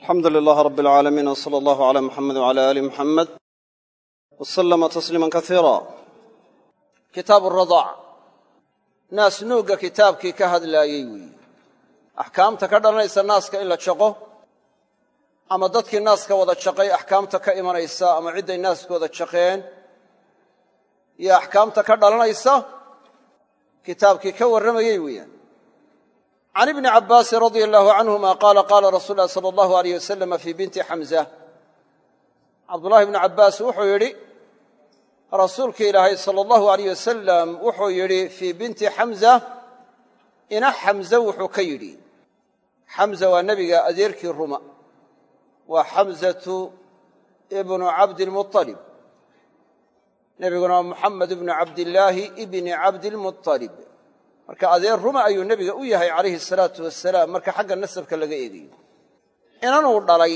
alxamdu lilaah rab alcaalamiin w sala allahu cala muxamed wcala aali muxamed w salama tasliima kaiira kitaabu radaac naas nuugga kitaabkii ka hadlaayey weeye axkaamta ka dhalanaysa naaska in la jaqo ama dadkii naaska wada jaqay axkaamta ka imanaysa ama cidday naaskooda jaqeen iyo axkaamta ka dhalanaysa kitaabkii ka warramayey weeyaan can ibni cabbaasin radia allahu canhuma qaala qaala rasuul lahi sala allahu aleyh wasalama fii binti xamza cabdullahi ibnu cabbaas wuxuu yidhi rasuulka ilaahay sala allahu aleyh wasalam wuxuu yidhi fii binti xamza ina xamze wuxuu ka yidhi xamza waa nebiga adeerkii ruma waa xamzatu ibnu cabdilmualib nebiguna waa muxamed ibnu cabdillaahi ibni cabdilmualib marka adeer ruma ayuu nebiga u yahay calayhi salaatu wasalaam marka xagga nasabka laga eegayo inanuu dhalay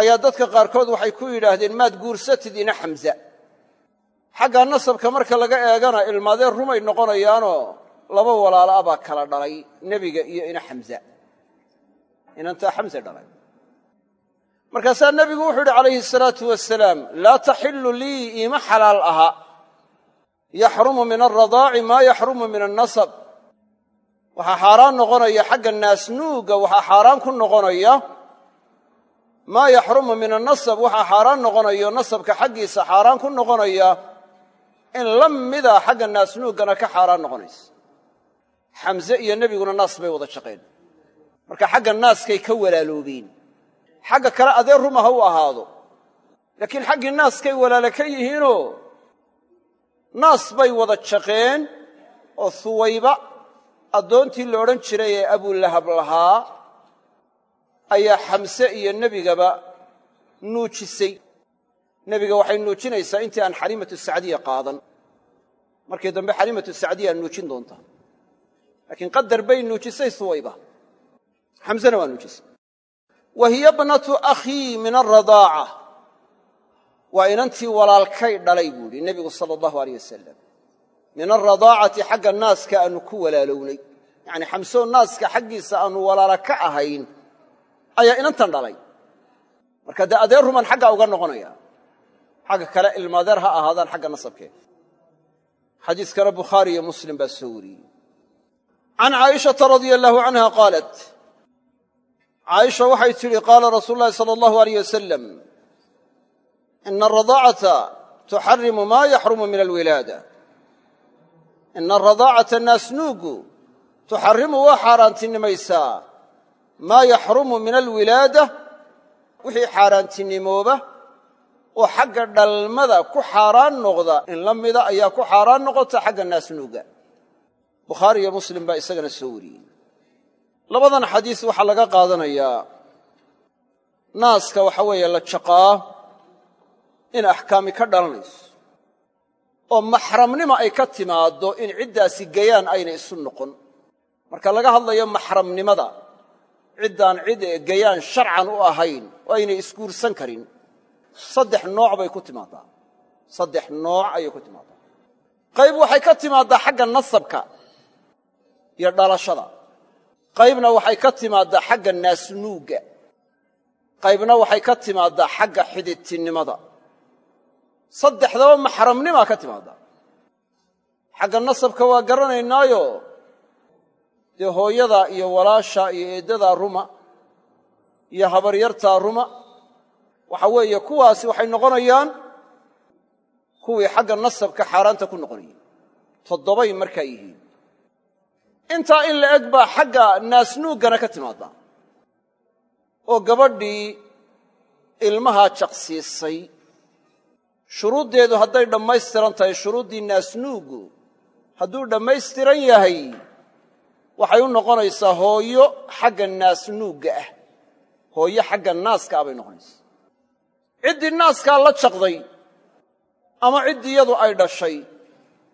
ayaa dadka qaarkood waxay ku yidhaahdeen maad guursatid ina xamza. Xagga nasabka marka laga eegana ilmaadeer rumay noqonayaanoo laba walaala a baa kala dhalay nebiga iyo ina xamza. Inantaa xamse dhalay. Markaasaa nebigu wuxuu yidhi calayhi salaatu wasalaam laa taxillu lii iima xalaal aha yaxrumu min alradaaci maa yaxrumu min annasab. Waxaa xaaraan noqonaya xagga naasnuugga waxaa xaaraan ku noqonaya maa yaxrumu min annasab waxaa xaaraan noqonayo nasabka xaggiisa xaaraan ku noqonaya in la mida xagga naasnuuggana ka xaaraan noqonaysa xamse iyo nebiguna naas bay wada shaqeen marka xagga naaskay ka walaaloobeen. Xagga kale adeer ruma ha u ahaado. Laakiin xaggii naaskay walaala ka yihiinoo naas bay wada jaqeen oo huwayba addoontii la odhan jiray ee abulahab lahaa ayaa xamse iyo nebigaba nuujisay. Nebiga waxay nuujinaysaa intii aan xaliimatu sacdiya qaadan. Markii dambe xaliimatu sacdiya nuujin doontaa laakiin qadar bay nuujisay huwayba xamsena waa nuujisay. Wa hiya bnatu akhii min alradaaca waa inantii walaalkay dhalay buu yidhi nebigu sala allahu aleyh wasalam min alradaacati xagga naaska aanu ku walaalownay. Yacnii xamsoo naaska xaggiisa aanu walaala ka ahayn ayaa inantan dhalay. Marka dee adeer ruman xaggaa uga noqonaya xagga kale ilmaadeer ha ahaadaan xagga nasabkeeda xadiiskana bukhaari iyo muslim baa soo wariyey. Can caaishata radia allahu canha qaalat caaisha waxay qaala rasuulu llahi sala allahu aleyh ina alradaacata tuxarimu maa yaxrumu min alwilaada ina alradaacata naasnuugu tuxarimu waa xaaraantinimaysaa maa yaxrumu min alwilaada wixii xaaraantinimooba oo xagga dhalmada ku xaaraan noqda in la mida ayaa ku xaaraan noqota xagga naasnuuga bukhaari iyo muslim baa isagana soo wariyey labadan xadiis waxaa laga qaadanayaa naaska waxa la jaqaa in axkaami ka dhalanayso. oo maxramnimo ay ka timaaddo in ciddaasi gayaan ayna isu noqon. Marka laga hadlayo maxramnimada ciddaan cid gayaan sharcan u ahayn oo aynay isguursan karin saddex nooc bay ku timaaddaa saddex nooc ayay ku timaaddaa qayb waxay ka timaaddaa xagga nasabka iyo dhalashada. Qaybna waxay ka timaaddaa xagga naasnuugga. Qaybna waxay ka timaaddaa xagga xididtinimada saddexdaba maxramnimaa ka timaaddaa xagga nasabka waa garanaynaayo. Dee hooyada iyo walaasha iyo eeddadaa ruma iyo habaryartaa ruma. Waxa weeye kuwaasi waxay noqonayaan kuwii xagga nasabka xaaraanta ku noqonayay. Toddobay markaa yihiin. Intaa in la eg baa xagga naasnuuggana ka timaaddaa oo gabadhii ilmahaa jaqsiisay shuruuddeedu hadday dhammaystiran tahay shuruuddii naasnuuggu hadduu dhammaystiran yahay waxay u noqonaysaa hooyo xagga naasnuugga ah. Hooyo xagga naaska ah bay noqonaysaa. Ciddii naaskaa la jaqday ama ciddii iyadu ay dhashay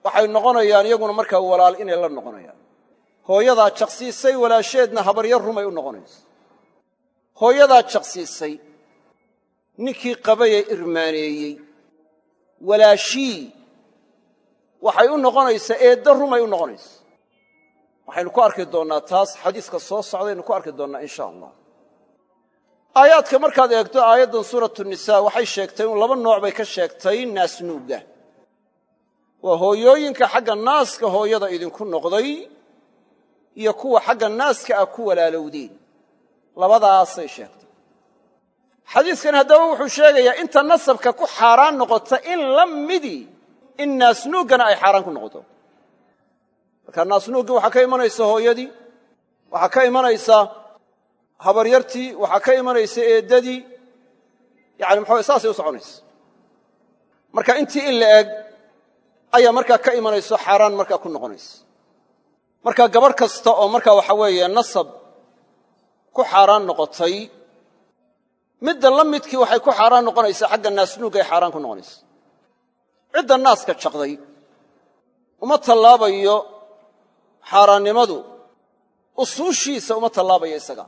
waxay noqonayaan iyaguna markaa walaal inay la noqonayaan. Hooyadaa jaqsiisay walaasheedna habaryar rumay u noqonaysa hooyadaa jaqsiisay ninkii qabayee irmaaneeyey walaashii. Waxay u noqonaysaa eedda rumay u noqonaysa. Waxaynu ku arki doonnaa taas xadiiska soo socdaynu ku arki doonnaa in sha allah aayaadka markaad eegto aayaddan suuratu nisaa waxay sheegtay un laba nooc bay ka sheegtay naasnuugga. Waa hooyooyinka xagga naaska hooyada idinku noqday iyo kuwa xagga naaska ah ku walaalowdeen. Labadaasay sheegtay xadiiskan haddaba wuxuu sheegayaa inta nasabka ku xaaraan noqota in la midii in naasnuuggana ay xaaraan ku noqoto. Marka naasnuuggii waxaa ka imanaysa hooyadii waxaa ka imanaysa habaryartii waxaa ka imanaysa eeddadii yani maxaa saasay u soconaysa. Marka intii in la eg ayaa markaa ka imanayso xaaraan markaa ku noqonaysa. Marka gabadh kasta oo markaa waxa weeye nasab ku xaaraan noqotay midda la midkii waxay ku xaaraan noqonaysaa xagga naasnuugay xaaraan ku noqonaysa. Cidda naaska jaqday uma tallaabayo xaaraannimadu usuushiisa uma tallaabayo isaga.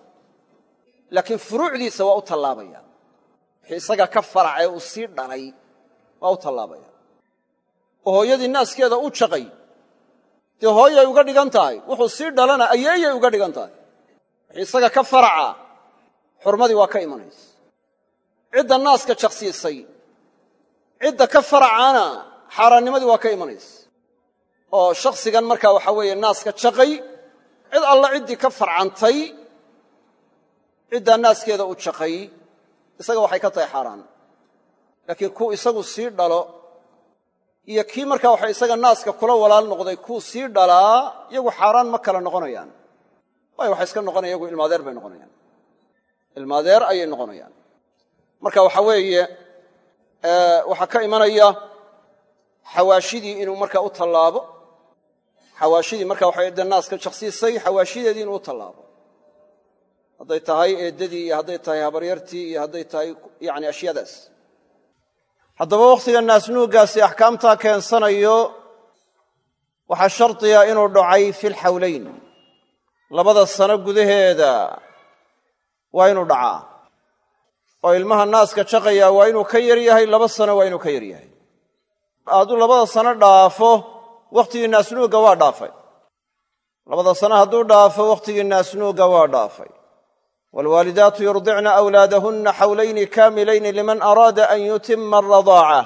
Laakiin furuucdiisa waa u tallaabaya. Wixii isaga ka faracee uu sii dhalay waa u tallaabaya. Oo hooyadii naaskeeda u jaqay. Dee hooyay uga dhigan tahay? Wuxuu sii dhalana ayeeyay uga dhigan tahay? Wixii isaga ka faraca xurmadii waa ka imanaysa cidda naaska jaqsiisay cidda ka faracaana xaaraannimadii waa ka imanaysa. Oo shakhsigan markaa waxaa weeye naaska jaqay cid alla ciddii ka farcantay ciddaa naaskeeda u jaqay isaga waxay ka tahay xaaraan. Laakiin kuu isagu sii dhalo iyo kii markaa waxa isaga naaska kula walaal noqday kuu sii dhalaa iyagu xaaraan ma kala noqonayaan. Waayo waxay iska noqonayan iyagu ilmaadeer bay noqonayaan. Ilmaadeer ayay noqonayaan marka waxa weeye waxaa ka imanaya xawaashidii inuu markaa u tallaabo. Xawaashidii marka waxay de naaska jaqsiisay xawaashideedii inuu u tallaabo. Hadday tahay eeddadii iyo hadday tahay habaryartii iyo hadday tahay yani ashyaadaas haddaba wakhtiga naasnuuggaasi axkaamtaa keensanayo waxaa shardiga inuu dhacay fi lxawlayn labada sano gudaheeda waa inuu dhacaa oo ilmaha naaska jaqaya waa inuu ka yar yahay laba sano waa inuu ka yar yahay. Hadduu labada sano dhaafo wakhtigii naasnuugga waa dhaafay. Labada sano hadduu dhaafo wakhtigii naasnuugga waa dhaafay. Waalwaalidaatu yurdicna awlaadahunna xawlayni kaamilayni liman araada an yutima aradaaca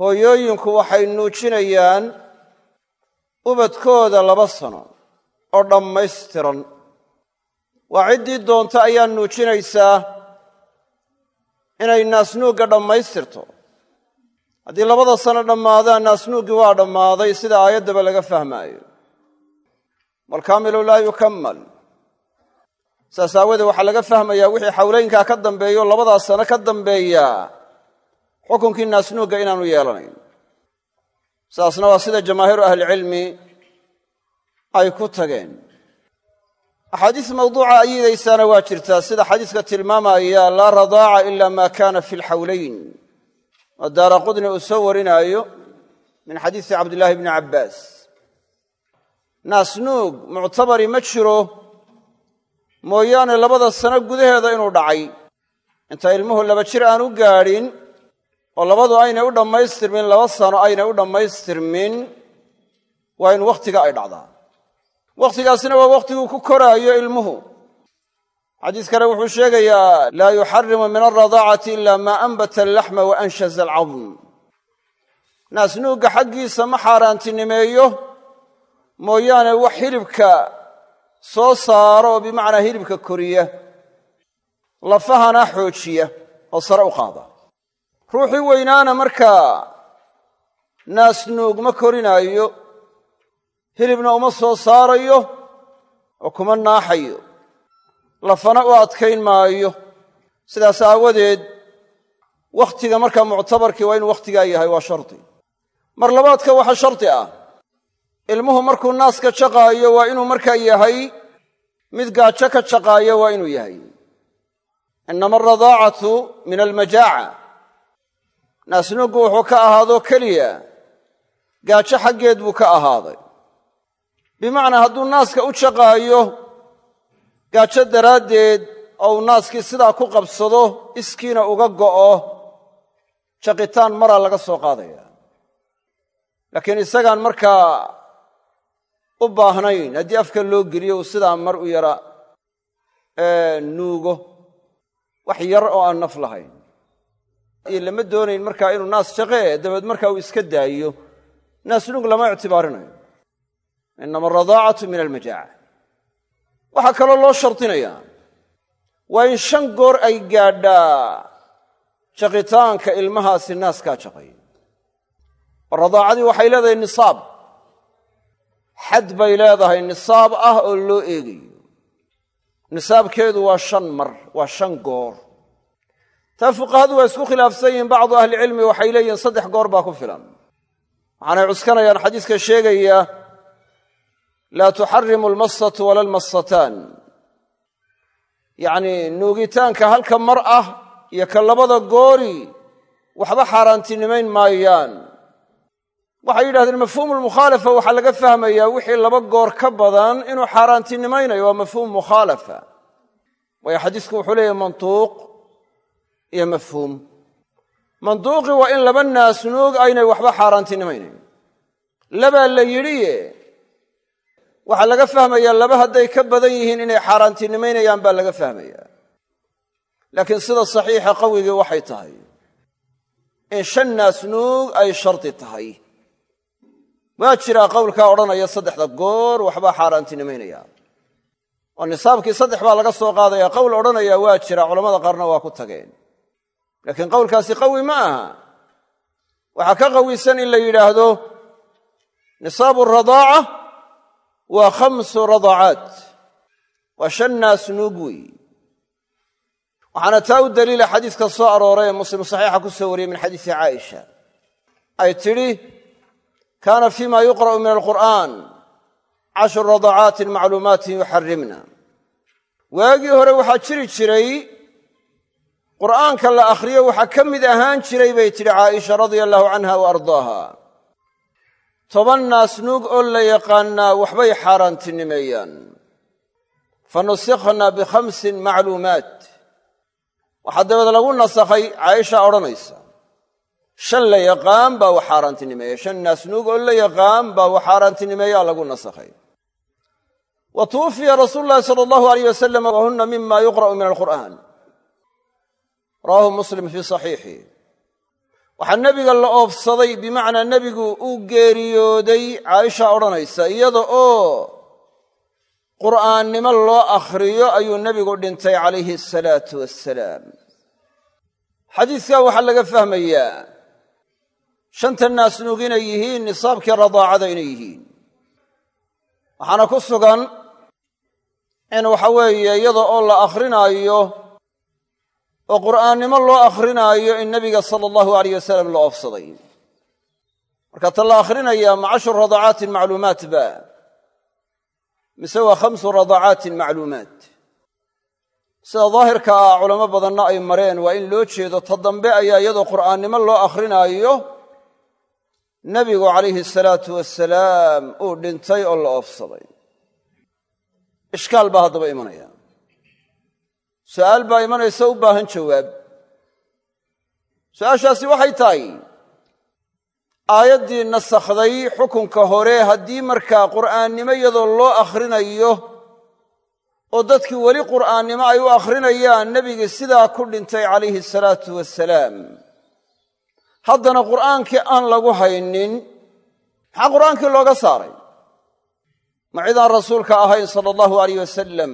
hooyooyinku waxay nuujinayaan ubadkooda laba sano oo dhammaystiran. Waa ciddii doonta ayaa nuujinaysaa inay naasnuugga dhammaystirto. Haddii labada sano dhammaadaan naasnuuggii waa dhammaaday sida aayaddaba laga fahmaayo. Waalkaamilu laa yukammal. Saas aawoodee waxaa laga fahmayaa wixii xawlaynkaa ka dambeeyo labadaas sano ka dambeeya xukunkii naasnuugga inaanu yeelanayn. Saasna waa sida jamaahiiru ahlicilmi ay ku tageen axaadiis mawduuca ayidaysaana waa jirtaa sida xadiiska tilmaamaya laa radaaca ila ma kana fi lxawlayn oo daara qudni uu soo warinaayo min xadiisi cabdillaahi bni cabbaas. Naasnuug muctabari ma jiro. Mooyaane labada sano gudaheeda inuu dhacay. Inta ilmuhu laba jir aan u gaadhin oo labadu aynay u dhammaystirmin laba sano aynay u dhammaystirmin waa in wakhtiga ay dhacdaa wakhtigaasina waa wakhtiguu ku koraayo ilmuhu. Xadiis kale wuxuu sheegayaa laa yuxarimu min alradaacati ila maa anbata allaxma wa anshaza alcadm naasnuugga xaggiisa ma xaaraantinimeeyo. Mooyaane wax hilibka soo saaro oo bimacnaa hilibka koriya lafahana xoojiya oo sare u qaada. Ruuxii weynaana markaa naasnuug ma korinaayo hilibna uma soo saarayo oo kuma naaxayo. Lafana u adkayn maayo. Sidaas aawadeed wakhtiga markaa muctabarkii waa inuu wakhtigaa yahay waa shardi. Mar labaadka waxaa shardi ah. Ilmuhu markuu naaska jaqaayo waa inuu markaa yahay mid gaajo ka jaqaayo waa inuu yahay. Inama alradaacatu min almajaaca. Naasnuuggu wuxuu ka ahaadoo keliya gaajo xaggeed buu ka ahaaday bimacnaa hadduu naaska u jaqaayo gaajo daraaddeed oo uu naaskii sidaa ku qabsado iskiina uga go'o jaqitaan maraa laga soo qaadaya. Laakiin isagaan markaa u baahnayn haddii afka loo geliyo uu sidaa mar u yara nuugo wax yar oo aan naf lahayn. Iyo lama doonayn markaa inuu naas shaqee dabeed markaa uu iska daayo. Naasnuug lama ictibaarinayo inama alradaacatu min almajaaca waxaa kaloo loo shardinayaa waa in shan goor ay gaadhaa jaqitaanka ilmahaasi naaskaa jaqay oo radaacadii waxay leedahay nisaab xad bay leedahay nisaab ah oo loo eegayo nisaabkeedu waa shan mar waa shan goor taa fuqahadu waa isku khilaafsan yihiin bacdu ahlicilmi waxay leeyihiin saddex goor baa ku filan waxaanay cuskanayaan xadiiska sheegaya laa tuxarimu almasatu wala almasataan yacnii nuugitaanka halka mar ah iyo ka labada goori waxba xaaraantinimayn maayaan. Waxay yidhahdeen mafhuumu lmukhaalafa waxaa laga fahmayaa wixii laba goor ka badan inuu xaaraantinimaynayo waa mafhuum mukhaalafa waayo xadiisku wuxuu leeyahy mantuuq iyo mafhuum. Manduuqi waa in laba naasnuug aynay waxba xaaraantinimaynayn. Labaa la yidhiye waxaa laga fahmayaa laba hadday ka badan yihiin inay xaaraantinimaynayaan baa laga fahmayaa. Laakiin sida saxiixa qawigii waxay tahay in shan naasnuug ay shardi tahay. Waa jiraa qowlkaa odhanaya saddexda goor waxbaa xaaraantinimaynaya oo nisaabkii saddex baa laga soo qaadaya qowl odhanaya waa jira culamada qaarna waa ku tageen. Laakiin qowlkaasi qawi ma aha. Waxaa ka qawisan in la yidhaahdo nisaabu radaaca waa khamsu radacaat waa shan naasnuug weey waxaana taa u daliila xadiiska soo arooray ee muslim saxiixa ku soo wariyey min xadiisi caaisha. Ay tidhi kaana fima yuqra'u min alqur'an cashru radacaatin macluumaatin yuxarimna waagii hore waxaa jiri jiray qur'aanka la akhriyo waxaa ka mid ahaan jiray bay tidhi caaisha radia allahu canha wa ardaaha toban naasnuug oo la yaqaannaa waxbay xaaraantinimeeyaan. Fa nusikhna bikhamsin macluumaat. Waxaa dabeed lagu nasakhay caaisha odhanaysa. Shan la yaqaan baa wax xaaraantinimeeya shan naasnuug oo la yaqaan baa wax xaaraantinimeeyaa lagu nasakhay. Wa tuwufiya rasuulu llahi sala allahu alayh wasalam wahuna mima yuqra'u min alqur'an rawaahu muslim fii saxiixi waxaa nebiga la oofsaday bimacnaa nebigu uu geeriyooday caaisha odhanaysa iyada oo qur'aannimo loo akhriyo ayuu nebigu dhintay calayhi asalaatu wassalaam. Xadiiskaa waxaa laga fahmayaa shanta naasnuug inay yihiin nisaabkii radaacada inay yihiin. Waxaana ku sugan in waxa weeye iyada oo la akhrinaayo oo qur'aannimo loo akhrinaayo in nebiga sala allahu alayh wasalam la oofsaday marka ta la akhrinayaa ma cashru radacaatin macluumaat ba. Mise waa khamsu radacaatin macluumaat. Sida daahirka ah culamo badanna ay mareen waa in loo jeedo ta dambe ayaa iyadoo qur'aannimo loo akhrinaayo nebigu calayhi salaatu wasalaam uu dhintay oo la oofsaday ishkaal baa haddaba imanaya su'aal baa imanaysa u baahan jawaab. Su'aashaasi waxay tahay aayaddii nasakhday xukunka hore haddii markaa qur'aannimo iyadoo loo akhrinayo oo dadkii weli qur'aannimo ay u akhrinayaan nebigii sidaa ku dhintay calayhi salaatu wasalaam haddana qur'aankii aan lagu haynin maxaa qur'aankii looga saaray? Ma cidaan rasuulka ahayn sala allahu alayh wasalam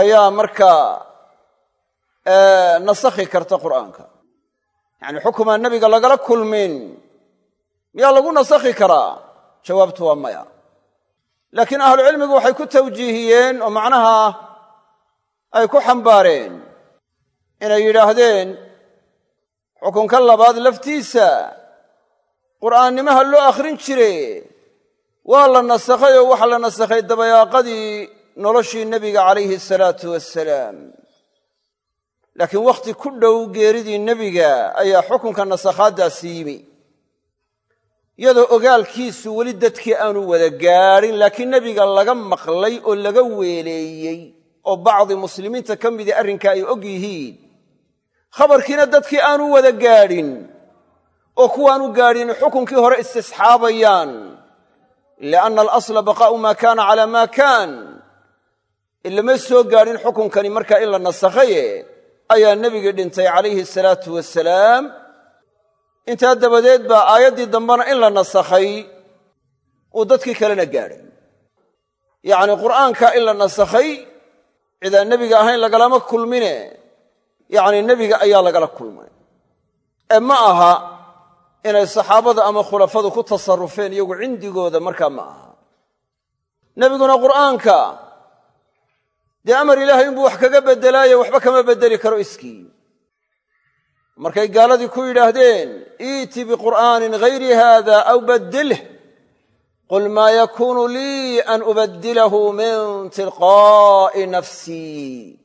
ayaa markaa nasakhi karta qur'aanka. Yacni xukumaan nebiga lagala kulmin. Miyaa lagu nasakhi karaa? Jawaabtu waa maya. Laakiin ahlucilmigu waxay ku tawjiihiyeen oo macnaha ay ku xambaareen inay yidhaahdeen xukunka labaad laftiisa qur'aannimaha loo akhrin jire waa la nasakhay oo waxaa la nasakhay dabayaaqadii noloshii nebiga calayhi asalaatu wassalaam. Laakiin wakhti ku dhow geeridii nebiga ayaa xukunka nasakhaaddaasi yimi. Iyadoo ogaalkiisu weli dadkii aanu wada gaadhin laakiin nebiga laga maqlay oo laga weeleeyey oo bacdi muslimiinta ka midii arrinka ay og yihiin khabarkiina dadkii aanu wada gaadhin oo kuwaanu gaadhin xukunkii hore istisxaabayaan. Lianna alasla baqaa'u maa kaana calaa maa kaan ilama soo gaadhin xukunkani markaa in la nasakhaye ayaa nebigii dhintay calayhi salaatu wasalaam intaa dabadeed baa aayaddii dambena in la nasakhay uu dadkii kalena gaadhay. Yacni qur'aanka in la nasakhay cidaan nebiga ahayn lagalama kulmine yacni nebiga ayaa lagala kulmay. Ee ma aha inay saxaabada ama khulafadu ku tasarrufeen iyagu cindigooda markaa ma aha. Nebiguna qur'aanka dee amar ilaahay inbuu wax kaga beddelaaye waxba kama beddeli karo iskii markay gaaladii ku yidhaahdeen iiti biqur'aanin hayri haada aw baddilh qul maa yakuunu lii an ubaddilahu min tilqaa'i nafsii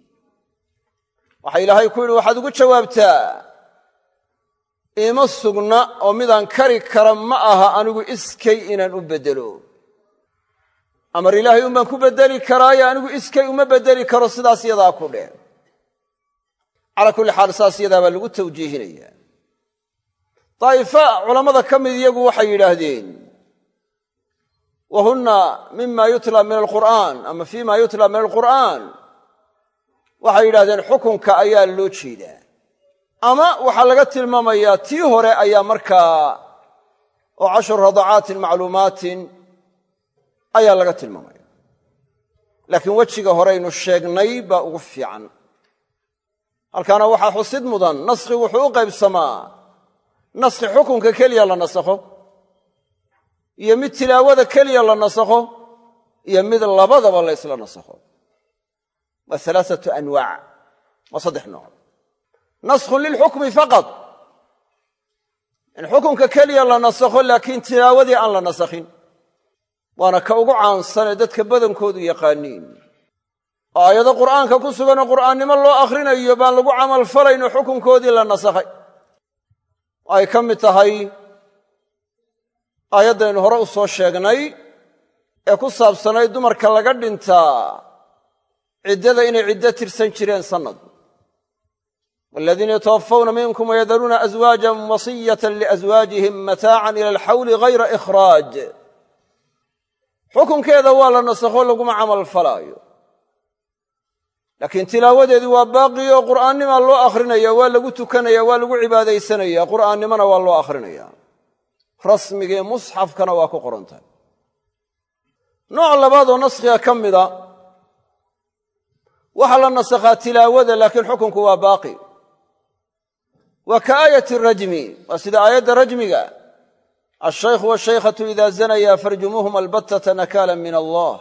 waxa ilaahay ku yidhi waxaad ugu jawaabtaa iima sugna oo midaan kari kara ma aha anigu iskay inaan u beddelo amar ilaahay un baan ku beddeli karaayo anigu iskay uma beddeli karo sidaas yadaa ku dheh. Calaa kulli xaal saas yadaa baa lagu tawjiihinaya daa'ifa culammada ka mid iyagu waxay yidhaahdeen wa hunna mima yutla min alqur'aan ama fii ma yutla min alqur'aan. Waxay yidhahdeen xukunka ayaa loo jeedaa. Ama waxaa laga tilmaamayaa tii hore ayaa markaa oo cashru radacaatin macluumaatin ayaa laga tilmaamaya. Laakiin wejiga horeynu sheegnay baa ugu fiican. Halkaana waxaa xusid mudan naskhi wuxuu u qaybsamaa. Naskhi xukunka keliya la nasakho iyo mid tilaawada keliya la nasakho iyo mid labadaba la ysla nasakho. Waa alaaatu anwaac waa saddex nooc. Naskhun lilxukmi faqad in xukunka keliya la nasakho laakiin tilaawadii aan la nasakhin waana ka ugu caansanee dadka badankoodu yaqaaniin. Oo aayado qur'aanka ku suganoo qur'aannimo loo akhrinayo baan lagu camalfalayno xukunkoodii la nasakhay ay ka mid tahay aayaddaynu hore u soo sheegnay ee ku saabsanayd dumarka laga dhintaa ciddada inay ciddo tirsan jireen sannad. Waladiina yatawaffawna minkum wayadaruuna aswaajan wasiyatan liaswaajihim mataacan ila alxawli hayra ikhraaj xukunkeeda waa la nasakho laguma camal falaayo laakiin tilaawadeedii waa baaqi oo qur'aannima loo akhrinaya waa lagu tukanaya waa lagu cibaadaysanaya qur'aannimona waa loo akhrinaya. Rasmigee musxafkana waa ku qoran nooc labaadoo naskhiga ka mida waxaa la nasakhaa tilaawada laakiin xukunku waa baaqi. Waa ka aayati rajmi waa sida aayadda rajmiga alshaykhu washaykhatu ida zanaya farjumuuhum albattata nakaala min allah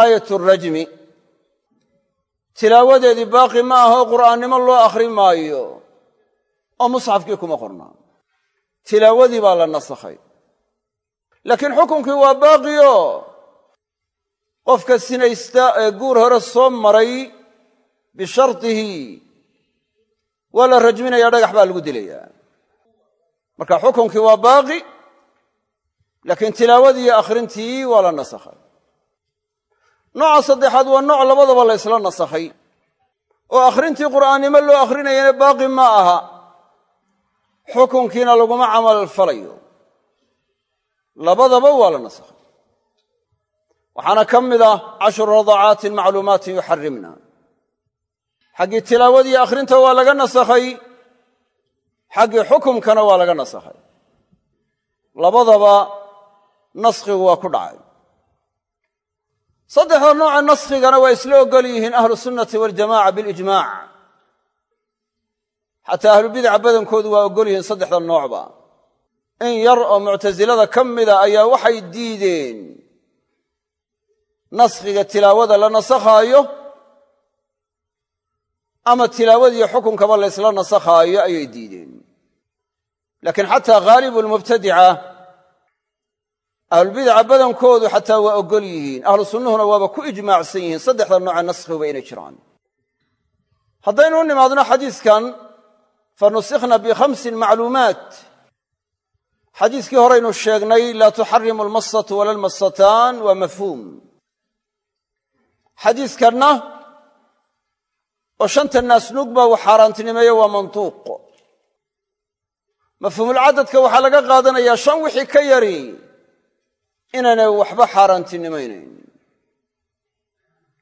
aayat rajmi tilaawadeedii baaqi ma aha oo qur'aannimo loo akhri maayo oo musxafkii kuma qornaa tilaawadii baa la nasakhay laakiin xukunkii waa baaqio qofka sinaysta ee guur hore soo maray bishartihi waa la rajminayaa dhagax baa lagu dilayaa marka xukunkii waa baaqi laakiin tilaawadii iyo akhrintii waa la nasakhay. Nooca saddexaad waa nooc labadaba la ysla nasakhay. Oo akhrintii qur'aannimo loo akhrinayana baaqi ma aha. Xukunkiina laguma camal falayo. Labadaba waa la nasakhay. Waxaana ka mid ah cashru radacaatin macluumaatin yuxarimna xaggii tilaawadii akhrinta waa laga nasakhay xaggii xukumkana waa laga nasakhay labadaba naskhigu waa ku dhacay. Saddexda nooca naskhigana waa isla ogol yihiin ahlu sunnati waljamaca bilijmaac xataa ahlubidaca badankoodu waa ogol yihiin saddexda noocba. In yar oo muctasilada ka mida ayaa waxay diideen naskhiga tilaawada la nasakhaayo ama tilaawadiiyo xukunkaba la ysla nasakhaayo ayay diideen laakiin xataa ghaalibu lmubtadica ahlubidaca badankoodu xataa waa ogol yihiin. Ahlu sunnuhuna waaba ku ijmaacsan yihiin saddexda nooca naskhiba inay jiraan. Haddaynu u nimaadno xadiiskan fa nusikhna bikhamsin macluumaat. Xadiiskii horeynu sheegnay laa tuxarimu almasatu wala almasataan waa mafhuum. Xadiiskanna oo shanta naasnuug baa uu xaaraantinimeeyo waa mantuuq mafhuumulcadadka waxaa laga qaadanayaa shan wixii ka yari inaanay waxba xaaraantinimaynayn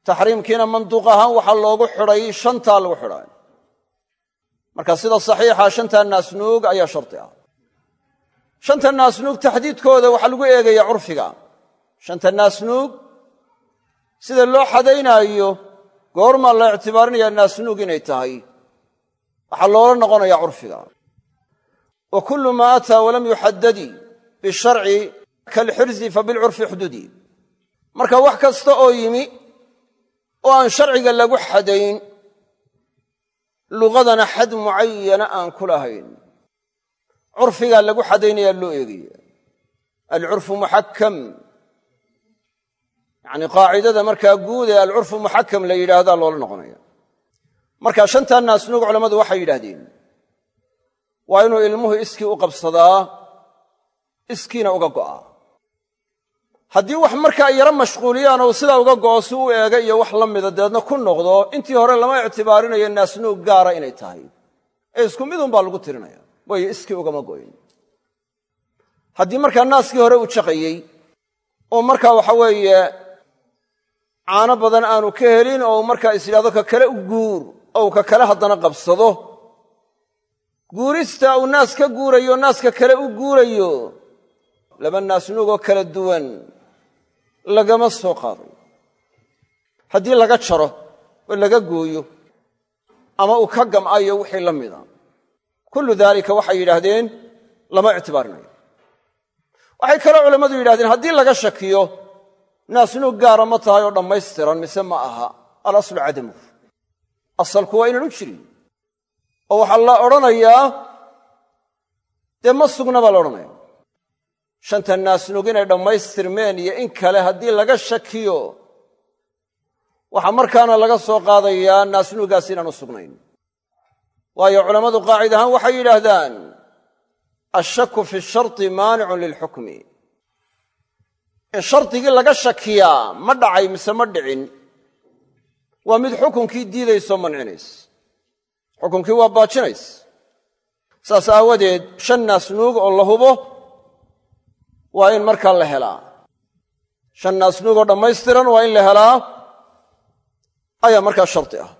taxriimkiina manduuq ahaan waxaa loogu xidhay shantaa lagu xidhay. Marka sida saxiixa shanta naasnuug ayaa shardi ah. Shanta naasnuug taxdiidkooda waxaa lagu eegaya curfiga. Shanta naasnuug sida loo xadaynaayo goormaa la ictibaarinayaa naasnuug inay tahay. Waxaa loola noqonayaa curfiga wa kullu maa ataa walam yuxaddadi bisharci kalxirzi fa bilcurfi xududi. Marka wax kasta oo yimi oo aan sharciga lagu xadayn luqadana xad mucayana aan ku lahayn. Curfigaa lagu xadaynayaa loo eegaya alcurfu muxakam yacni qaacidada markaa guud ee alcurfu muxakam la yidhaahdaa loola noqonaya. Marka shantaa naasnuug culammadu waxay yidhaahdeen waa inuu ilmuhu iskii u qabsadaa iskiina uga go'aa. Haddii wax markaa yaro mashquuliyaan ou sidaa uga go'o si u eega iyo wax la mida dabeedna ku noqdo intii hore lama ictibaarinayo naasnuug gaara inay tahay. Ee isku midun baa lagu tirinaya. Waayo iskii ugama go'in haddii markaa naaskii hore uu jaqayey oo markaa waxa weeye caano badan aanu ka helin oo markaa is yidhahdo ka kale u guur ou ka kale haddana qabsado guurista uu naas ka guurayo naaska kale u guurayo. Laba naasnuugoo kala duwan lagama soo qaaday haddii laga jaro oo laga gooyo ama uu ka gam'ayo wixii la mida. Kullu daalika waxay yidhaahdeen lama ictibaarinayo waxay kaloo culammadu yidhahdeen haddii laga shakiyo naasnuug gaara ma tahay oo dhammaystiran mise ma aha. Alaslu cadamu. Asalku waa inaan u jirin oo waxaa la odhanayaa dee ma sugna baa la odhanaya? Shanta naasnuug inay dhammaystirmeen iyo in kale haddii laga shakiyo waxaa markaana laga soo qaadayaa naasnuugaas inaan u sugnayn. Waayo culammadu qaacid ahaan waxay yidhaahdaan ashaku fi sharti maanicun lilxukmi in shardigii laga shakiyaa ma dhacay mise ma dhicin waa mid xukunkii diidaysoo mancinays xukunkii waa baajinays. Saas aawadeed shan naasnuug oo la hubo waa in markaa la helaa. Shan naasnuug oo dhammaystiran waa in la helaa ayaa markaa shardi ah.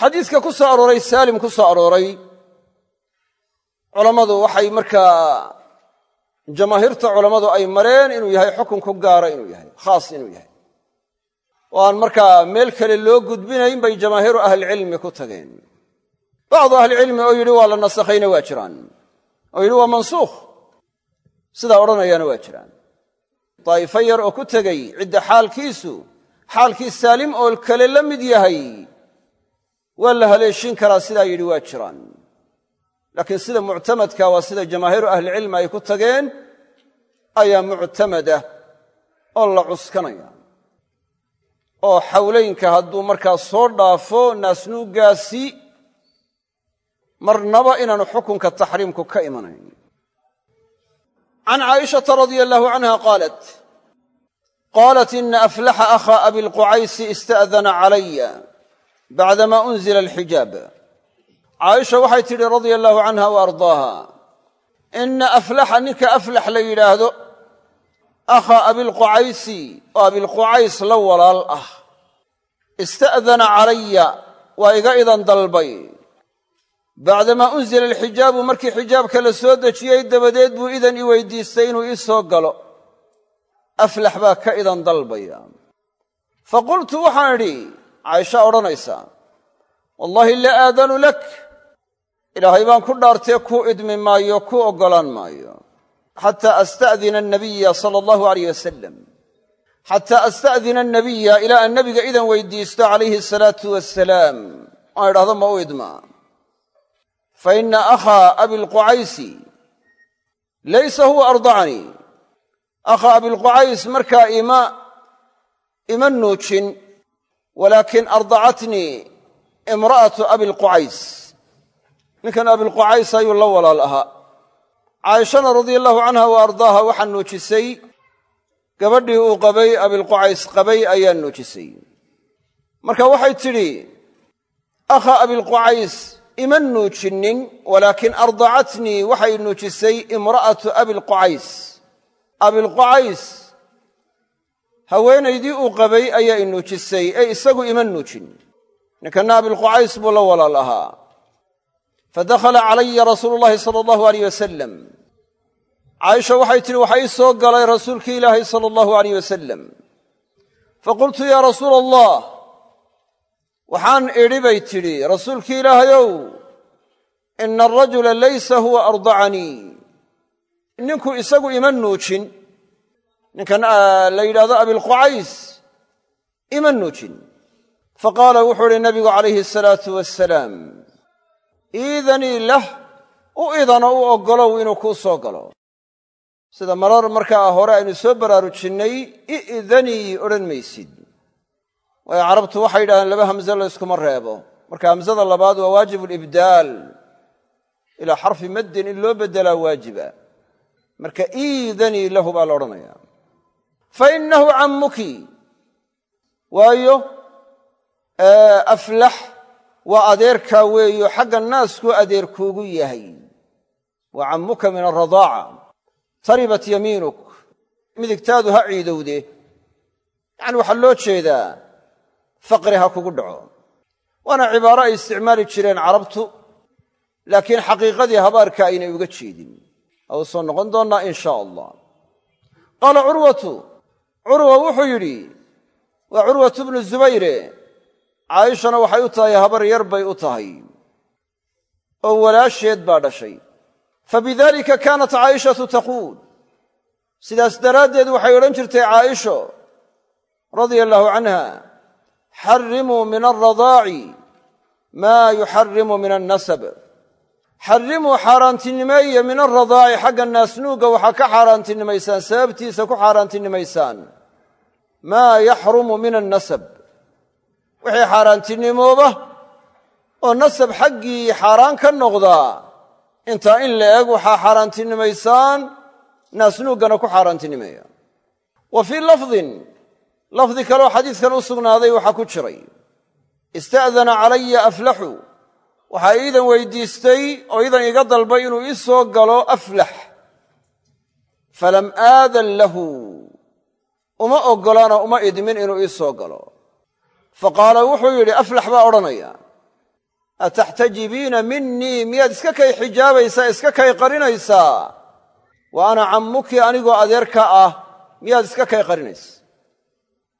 Xadiiska ku soo arooray saalim ku soo arooray culammadu waxay markaa jamaahiirta culammadu ay mareen inuu yahay xukun ku gaara inuu yahay khaas inuu yahay. Oo markaa meel kale loo gudbinayn bay jamaahiiru ahlicilmi ku tageen bacdu ahlicilmi oo yidhi waa la nasakhayna waa jiraan oo yidhi waa mansuukh sidaa odhanayaana waa jiraan daa'ifo yar oo ku tegey cidda xaalkiisu xaalkii saalim oo kale la mid yahay waa la haleeshin karaa sidaa yidhi waa jiraan laakiin sida muctamadka waa sida jamaahiiru ahlicilmi ay ku tageen ayaa muctamada oo la cuskanaya oo xawlaynka hadduu markaa soo dhaafo naasnuuggaasi marnaba inaanu xukunka taxriimku ka imanayn. Can caa'ishata radia allahu canha qaalat qaalat ina aflaxa akha abilqucaysi ista'dana calaya bacdama unzila alxijaab. Caaisha waxay tidhi radia allahu canha wa ardaaha ina aflaxa ninka aflax la yidhaahdo akhaa abilqucaysi oo abilqucays la walaal ah. Ista'dana calaya waa iga idan dalbay bacdamaa unzila alxijaabu markii xijaabka la soo dejiyey dabadeed buu idan i weydiistay inuu ii soo galo. Aflax baa ka idan dalbaya. Fa qultu waxaan idhi caaisha odhanaysaa wallaahi la aadanu lak. Ilaahay baan ku dhaartee kuu idmi maayo kuu oggolaan maayo. Xataa asta'dina annabiya sala allahu alayh wasalam xataa asta'dina annabiya ilaa aan nebiga idan weydiisto calayhi asalaatu wasalaam aan idhahdo ma u idmaa fa ina akhaa abilqucaysi laysa huwa ardacanii akhaa abilqucays markaa ima nuujin walaakin ardacatnii imra'atu abilqucays ninkan abilqucays ayuu la walaal ahaa caaishana radia allahu canha wa ardaaha waxaa nuujisay gabadhii uu qabay abilqucays qabay ayaa nuujisay marka waxay tidhi akhaa abilqucays ima nuujinnin walaakin ardacatnii waxay nuujisay imra'atu abilqucays abilqucays haweenaydii uu qabay ayaa i nuujisay ee isagu ima nuujin. Ninkana abilqucays buu la walaal ahaa. Fadakhala calaya rasuulu llahi sala allahu aleyh wasalam caaisha waxay tidhi waxaa ii soo galay rasuulkii ilaahay sala allahu aleyh wasalam faqultu yaa rasuula allah waxaan idhi bay tidhi rasuulkii ilaahayow ina arajula laysa huwa ardacanii. Ninku isagu ima nuujin. Ninkan la yidhahdo abilqucays ima nuujin. Faqaala wuxuu idhi nabigu calayhi asalaatu wasalaam iidanii lah u idano u oggolow inuu kuu soo galo. Sida marar markaa hore aynu soo baraarujinnay i'danii odhan maysid waayo carabtu waxay yidhahdeen laba hamse la yskuma reebo. Marka hamsada labaad waa waajibu libdaal ilaa xarfi maddin in loo beddelaa waajiba. Marka iidanii lahu baa la odhanaya. Fa innahu cammuki. Waayo aflax waa adeerkaa weeyo xagga naaskuu adeerkuugu yahay. Waa cammuka min alradaaca taribat yamiinuk. Midigtaadu ha ciidowde. Yacani waxaa loo jeedaa faqri ha kugu dhaco. Waana cibaaro ay isticmaali jireen carabtu laakiin xaqiiqadii habaarka aynay uga jeedin. Au soo noqon doonnaa in shaa allah qaala curwatu curwa wuxuu yidhi waa curwatu bnu zubayre caayishana waxay u tahay habar yar bay u tahay oo walaasheed baa dhashay. Fabidalika kaanat caa'ishatu taquul. Sidaas daraaddeed waxay odhan jirtay caaisho radia allaahu canha xarrimuu min alradaaci maa yuxarrimu min annasab xarrimuu xaaraantinimeeye min alradaaci xagga naasnuugga waxaa ka xaaraantinimaysaan sababtiisa ku xaaraantinimaysaan maa yaxrumu min annasab wixii xaaraantinimooba oo nasab xaggii xaaraan ka noqdaa intaa in la eg waxaa xaaraantinimaysaan naasnuuggana ku xaaraantinimeeya wa fii lafdin lafdi kaleoo xadiidkan u sugnaaday waxaa ku jiray. Ista'dana calaya aflaxu. Waxaa iidan weydiistay oo iidan iga dalbay inuu ii soo galo aflax. Falam aadan lahu. Uma oggolaana uma idmin inuu ii soo galo. Faqaala wuxuu yidhi aflax baa odhanaya. Ataxtajibiina minii miyaad iska kay xijaabaysaa iska kay qarinaysaa? Wa ana cammuki anigoo adeerka ah. Miyaad iska kay qarinaysa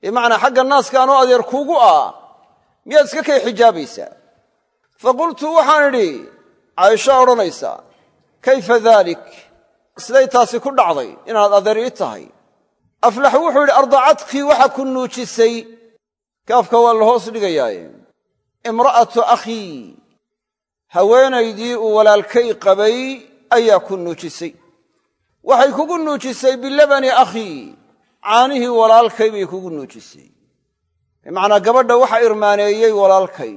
bimacnaa xagga naaska anoo adeer kuugu ah miyaad iska kay xijaabaysaa? Faqultu waxaan idhi caaisha odhanaysaa kayfa daalik siday taasi ku dhacday inaad adeer ii tahay. Aflax wuxuu yidhi ardacadkii waxa ku nuujisay. Kaafka waa la hoos dhigayaaye imra'atu akhii haweenaydii uu walaalkay qabay ayaa ku nuujisay. Waxay kugu nuujisay bilabani akhii caanihii walaalkay bay kugu nuujisay. Bimacnaa gabadha waxa irmaaneeyey walaalkay.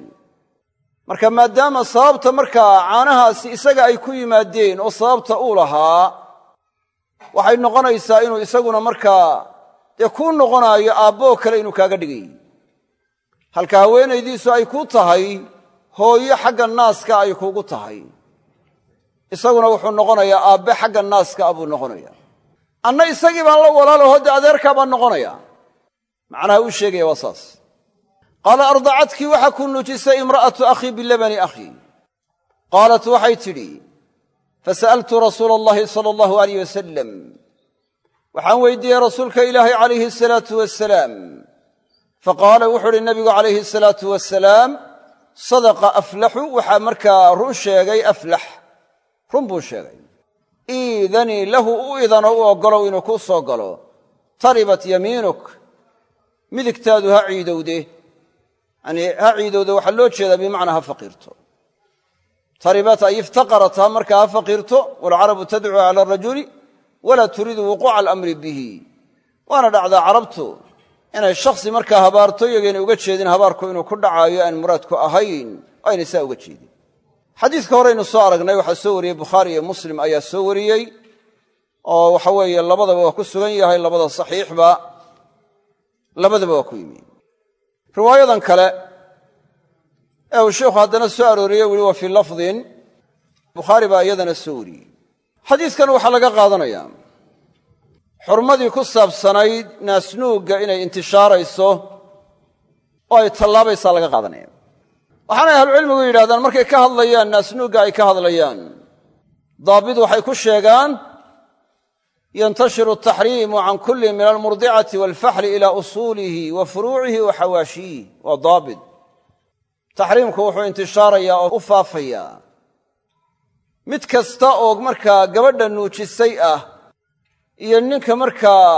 Marka maadaama sababta markaa caanahaasi isaga ay ku yimaadeen oo sababta uu lahaa waxay noqonaysaa inuu isaguna markaa dee kuu noqonaayo aabboo kale inuu kaaga dhigay. Halka haweenaydiisu ay ku tahay hooyo xagga naaska ay kugu tahay. Isaguna wuxuu noqonayaa aabbe xagga naaska a buu noqonaya anna isagii baan la walaalaho dee adeerkaa baan noqonaya. Macnaha uu sheegaya waa saas. Qaala ardacadkii waxaa ku nuujisay imra'atu akhii bilabani akhii qaalat waxay tidhi fasa'altu rasuula allahi sala allahu alayh wasalam waxaan weydiiyey rasuulka ilaahay calayhi asalaatu wasalaam faqaala wuxuu uhi nabigu calayhi asalaatu wasalaam sadaqa aflaxu waxaa markaa run sheegay aflax run buu sheegay iidanii lahu u idano u oggolow inuu kuu soo galo. Taribat yamiinuk midigtaadu ha ciidowde. Yanii ha ciidowde waxaa loo jeedaa bimacnaa ha faqiirto. Taribat ay iftaqarat ha markaa ha faqiirto waalcarabu tadcuu cala arajuli walaa turiidu wuquuca alamri bihi. Waana dhacdaa carabtu inay shakhsi markaa habaarto iyagayna uga jeedin habaarku inuu ku dhacaayo aan muraadku ahayn oo aynay saa uga jeedin xadiiska horeynu soo aragnay waxaa soo wariyey bukhaari iyo muslim ayaa soo wariyey oo waxa weeye labadaba waa ku sugan yahay labada saxiixba labadaba waa ku yimi. Riwaayadan kale ee uu sheikhu haddana soo arooriyey wili wa fii lafdin bukhaari baa iyadana soo wariyey. Xadiiskan waxaa laga qaadanayaa xurmadii ku saabsanayd naasnuugga inay intishaarayso oo ay tallaabaysaa laga qaadanaya waxaanay ahlucilmigu yidhahdaan markay ka hadlayaan naasnuugga ay ka hadlayaan. Daabid waxay ku sheegaan yantashiru ataxriimu can kulli min almurdicati waalfaxli ila usuulihi wa furuucihi wa xawaashiyihi waa daabit taxriimku wuxuu intishaarayaa oo u faafayaa. Mid kasta oo markaa gabadha nuujisay ah iyo ninka markaa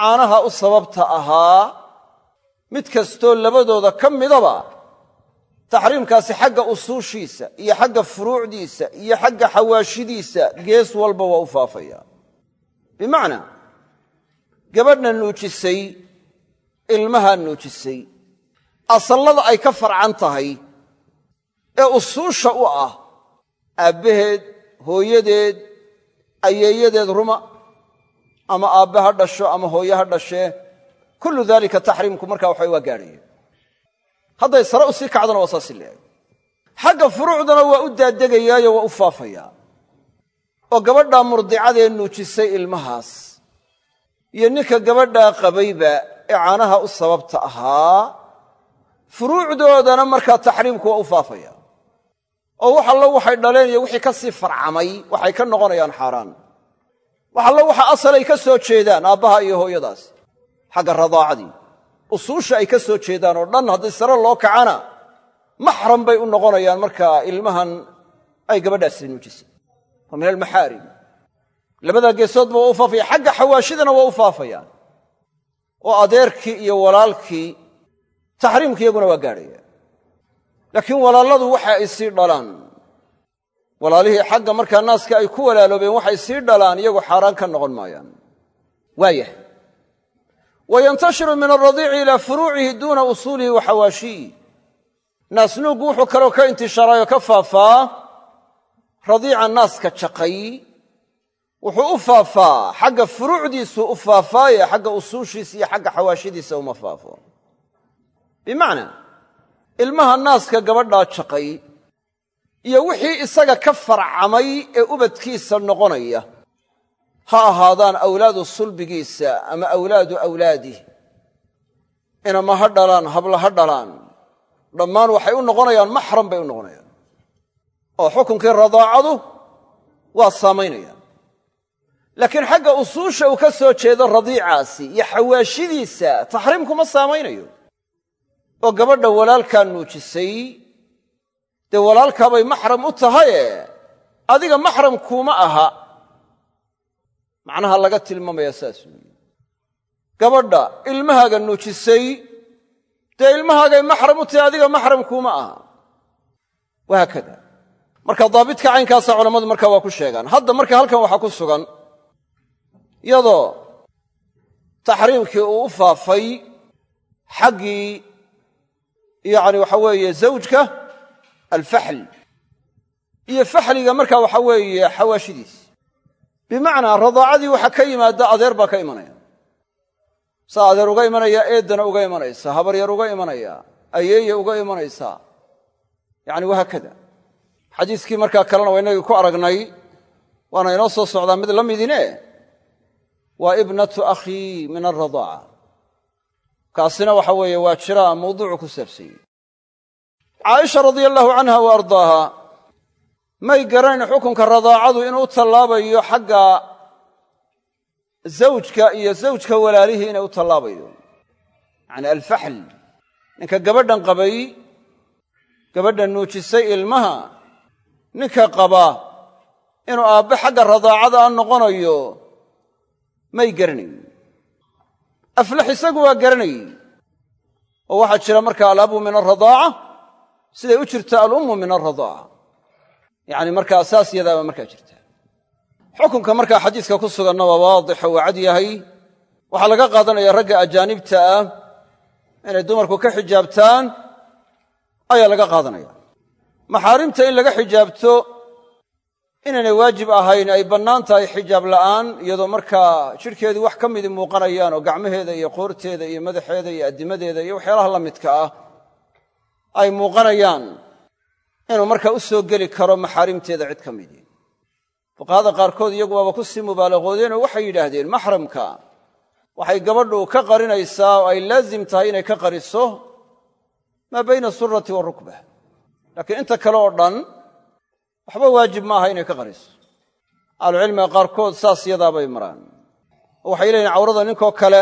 caanaha u sababta ahaa mid kastoo labadooda ka midaba taxriimkaasi xagga usuushiisa iyo xagga furuucdiisa iyo xagga xawaashidiisa gees walba waa u faafaya. Bimacnaa gabadha nuujisay ilmahaa nuujisay asallada ay ka farcan tahay ee usuusha u ah aabbaheed hooyadeed ayeeyadeed ruma ama aabbe ha dhasho ama hooye ha dhashee kullu daalika taxriimku markaa waxa waa gaadhaya hadday sare sii kacdana waa saasi leehay xagga furuucdana waa u daadegayaayo waa u faafayaa oo gabadhaa murdicadee nuujisay ilmahaas. Iyo ninka gabadhaa qabayba ee caanaha u sababta ahaa furuucdoodana markaa taxriimku waa u faafaya. Oo wax allo waxay dhaleen iyo wixii ka sii farcamay waxay ka noqonayaan xaaraan. Wax allo waxa asalay ka soo jeedaan aabbaha iyo hooyadaas. Xagga radaacadii usuusha ay ka soo jeedaan oo dhan haddii sare loo kacana maxram bay u noqonayaan markaa ilmahan ay gabadhaasi nuujisay. Waa min almaxaarim labadaa geesoodba waa u faafaya. Xagga xawaashidana waa u faafayaan. Oo adeerkii iyo walaalkii taxriimka iyaguna waa gaadhaya. Laakiin walaalladu waxa ay sii dhalaan. Walaalihii xagga markaa naaska ay ku walaaloobeen waxay sii dhalaan iyagu xaaraan ka noqon maayaan. Waayah wa yantashiru min alradiici ilaa furuucihi duuna usuulihi wa xawaashiihi naasnuuggu wuxuu kaloo ka intishaaraayoo ka faafaa radiica naaska jaqay wuxuu u faafaa xagga furuucdiisuu u faafaaye xagga usuushiisa iyo xagga xawaashidiisa uma faafo bimacnaa ilmaha naaska gabadhaa jaqay iyo wixii isaga ka farcamay ee ubadkiisa noqonaya ha ahaadaan awlaadu sulbigiisa ama awlaadu awlaadih inama ha dhalaan habla ha dhalaan. Dhammaan waxay u noqonayaan maxram bay u noqonayaan. Oo xukunkii radaacadu waa saamaynayaan. Laakiin xagga usuusha uu ka soo jeedo radiicaasi iyo xawaashidiisa taxriimkuma saamaynayo oo gabadha walaalkaa nuujisay dee walaalkaabay maxram u tahaye? Adiga maxram kuuma aha macnaha laga tilmaamaya saas weeye. Gabadha ilmahaaga nuujisay dee ilmahaagay maxram u tahay adiga maxram kuuma aha. Wahaakada marka daabidka caynkaasa culammadu markaa waa ku sheegaan. Hadda marka halkan waxaa ku sugan iyadoo taxriimkii uu u faafay xaggii yacni waxa weeye zawjka alfaxl. Iyo faxliga marka waxa weeye xawaashidiis bimacnaa radaacadii waxaa ka yimaada adeer baa ka imanaya. Saa adeer uga imanaya eeddana uga imanaysa habaryar uga imanaya ayeeye uga imanaysaa yacni wahaakada xadiiskii markaa kalena waa inagii ku aragnay waana inoo soo socdaa mid la midine. Waa ibnatu akhii min alradaaca kaasina waxa weeye waa jiraa mawduucu ku saabsanyey caaisha radia allahu canha wa may garanayn xukunka radaacadu inuu u tallaabayo xagga zawjka iyo zawjka walaalihii inay u tallaabayo. Yacni alfaxl ninka gabadhan qabay gabadha nuujisay ilmaha ninka qaba inuu aabbe xagga radaacada a noqonayo may garanayn. Aflax isagu waa garanayey oo waxaa jira marka alabu min alradaaca siday u jirta alummu min alradaaca yacni markaa saas yadaaba markaa jirta. Xukunka markaa xadiiska ku suganna waa waadixo waa cad yahay. Waxaa laga qaadanaya ragga ajaanibta ah inay dumarku ka xijaabtaan ayaa laga qaadanaya. Maxaarimta in laga xijaabto inaynay waajib ahayn ay bannaan tahay xijaab la'aan iyadoo markaa jidhkeedii wax ka midi muuqanayaan oo gacmaheeda iyo qoorteeda iyo madaxeeda iyo addimadeeda iyo waxyaalaha la midka ah ay muuqanayaan inuu markaa u soo geli karo maxaarimteeda cid ka midii fuqahada qaarkood iyagu waaba ku sii mubaalaqoodeen oo waxay yidhaahdeen maxramka waxay gabadhu ka qarinaysaa oo ay laazim tahay inay ka qariso maa bayna surati warukba laakiin inta kale oo dhan waxba waajib maaha inay ka qariso. Ahlucilmiga qaarkood saas yadaabay maraan. Oo waxay leeyihiin cawrada ninkoo kale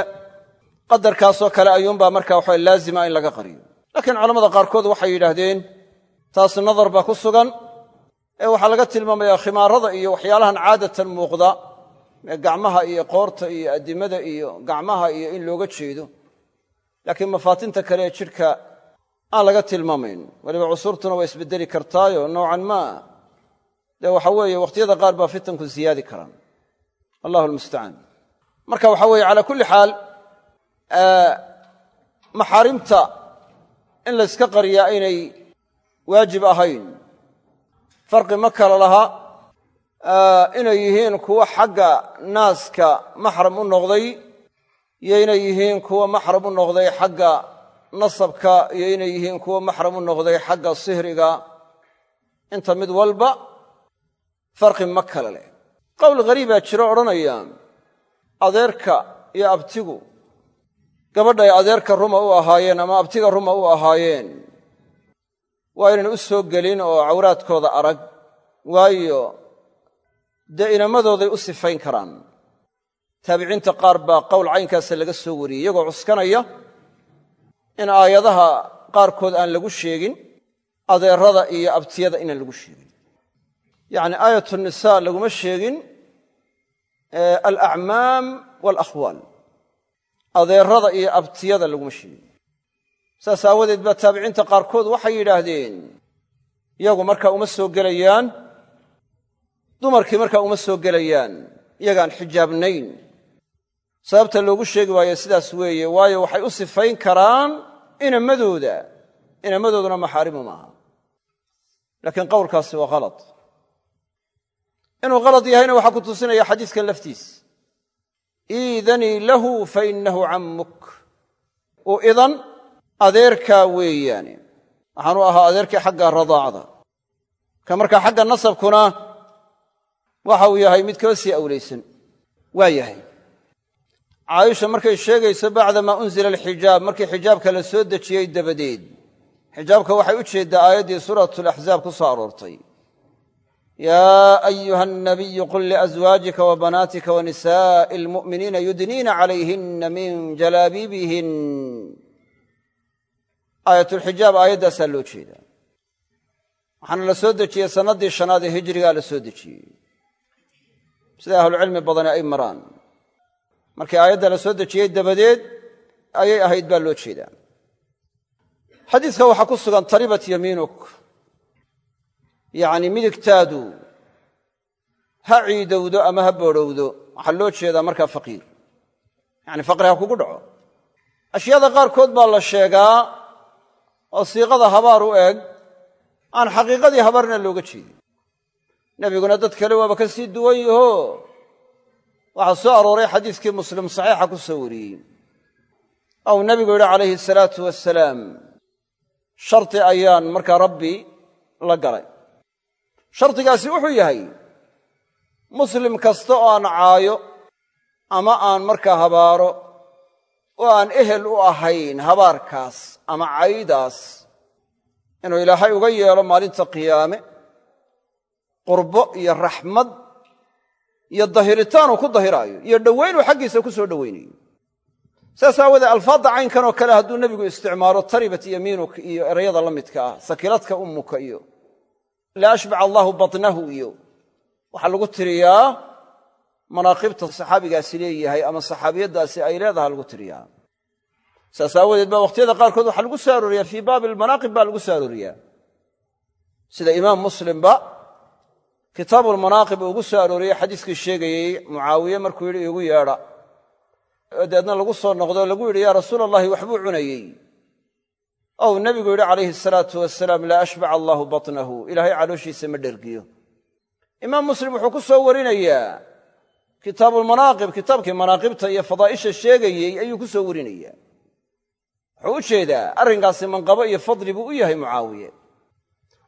qadarkaasoo kale ayuunbaa marka waxa laazima in laga qariyo. Laakiin culamada qaarkood waxay yidhaahdeen taas nadar baa ku sugan. Ee waxaa laga tilmaamayaa khimaarada iyo waxyaalahan caadatan muuqda gacmaha iyo qoorta iyo addimada iyo gacmaha iyo in looga jeedo. Laakiin mafaatinta kale ee jidhka aan laga tilmaamayn. Weliba cusurtuna waa isbedeli kartaayo noocan maa dee waxa weeye wakhtiyada qaar baa fitanku siyaadi karaan. Allahu almustacaan marka waxa weeye calaa kulli xaal maxaarimta in layska qariyaa aynay waajib ahayn. Farqi ma kala laha inay yihiin kuwa xagga naaska maxram u noqday iyo inay yihiin kuwa maxram u noqday xagga nasabka iyo inay yihiin kuwa maxram u noqday xagga sihriga. Inta mid walba farqi ma kale leh. Qowl ghariibaa jiro odhanaya adeerka iyo abtigu. Gabadhay adeerka ruma u ahaayeen ama abtiga ruma u ahaayeen waa inaan u soo gelin oo cawraadkooda arag waayo dee inamadooday u sifayn karaan. Taabiciinta qaar baa qowl caynkaasa laga soo wariyey iyagoo cuskanaya in aayadaha qaarkood aan lagu sheegin adeerada iyo abtiyada inaan lagu sheegin. Yacni aayat nisaa laguma sheegin alacmaam waalakhwaal adeerada iyo abtiyada laguma sheegin saas aawadeed baa taabiciinta qaarkood waxay yidhaahdeen iyagu markaa uma soo gelayaan dumarkii markaa uma soo gelayaan iyagaan xijaabnayn. Sababta loogu sheegi waayo sidaas weeye waayo waxay u sifayn karaan inamadooda inamadooduna maxaarimu maaha. Laakiin qowlkaasi waa khalad inuu khalad yahayna waxaa ku tusinaya xadiiskan laftiis. Iidanii lahu fa innahu cammuk. Idan adeerkaa weeyaane. Waxaanu ahaa adeerkii xagga radaacda. Ka markaa xagga nasabkuna waxa uu yahay mid kaba sii awlaysan waa yahay. Caaisha markay sheegayso bacdamaa unzila alxijaab markii xijaabka la soo dejiyey dabadeed. Xijaabka waxay u jeeddaa aayaddii suuratu laxzaab ku soo aroortay. Yaa ayuha alnabiyu qul liaswaajika wa banaatika wa almu'miniina yudniina calayhinna min jalaabiibihin aayatulxijaab aayaddaasaa loo jeedaa waxaana la soo dejiyey sannaddii shanaad ee hijrigaa la soo dejiyey. Sida ahlucilmi badani ay maraan. Markii aayadda la soo dejiyey dabadeed ayay ahayd baa loo jeedaa xadiiska waxaa ku sugan taribat yamiinuk. Yacni midigtaadu ha ciidowdo ama ha boodhowdo waxaa loo jeedaa markaa faqiir. Yacni faqri ha kugu dhaco. Ashyaada qaarkood baa la sheegaa oo siiqada habaar u eg aan xaqiiqadii habaarna looga jeedin. Nebiguna dad kale waaba ka sii duwan yaho. Waxaa soo arooray xadiiskii muslim saxiixa ku soo wariyey. Ou nebigu yidhi calayhi salaatu wasalaam shardi ayaan markaa rabbi la galay. Shardigaasi wuxuu yahay muslim kasta oo aan caayo ama aan markaa habaaro oo aan ehel u ahayn habaarkaas ama caydaas inuu ilaahay uga yeelo maalinta qiyaame qurbo iyo raxmad iyo dahiritaan uu ku dahiraayo iyo dhowaynuu xaggiisa ku soo dhowaynayo saas aawoodee alfaadda caynkan oo kale hadduu nebigu isticmaalo taribat yamiinuk iyo erayada la midka ah sakiladka ummuka iyo la ashbac allaahu batnahu iyo waxaa lagu tiriyaa manaaqibta saxaabigaasi leeyahay ama saxaabiyaddaasi ay leedaha lagu tiriyaa saas aawadeed baa wakhtiyada qaarkood waxaa lagu soo arooriyaa fii baabi almanaaqib baa lagu soo arooriyaa sida imaam muslimba kitaabulmanaaqib uu ugu soo arooriyey xadiiskii sheegayey mucaawiye markuu yidhi iigu yeedha. Deedna lagu soo noqdo lagu yidhi yaa rasuul allahi waxbuu cunayey. Ou nebigu yidhi calayhi asalaatu wasalaam laa ashbaca allaahu batnahu. Ilaahay calooshiisa ma dhergiyo. Imaam muslim wuxuu ku soo warinayaa kitaabulmanaaqib kitaabkii manaaqibta iyo fadaa'isha sheegayey ayuu ku soo warinayaa wuxuu u jeedaa arrinkaasi manqabo iyo fadli buu u yahay mucaawiye.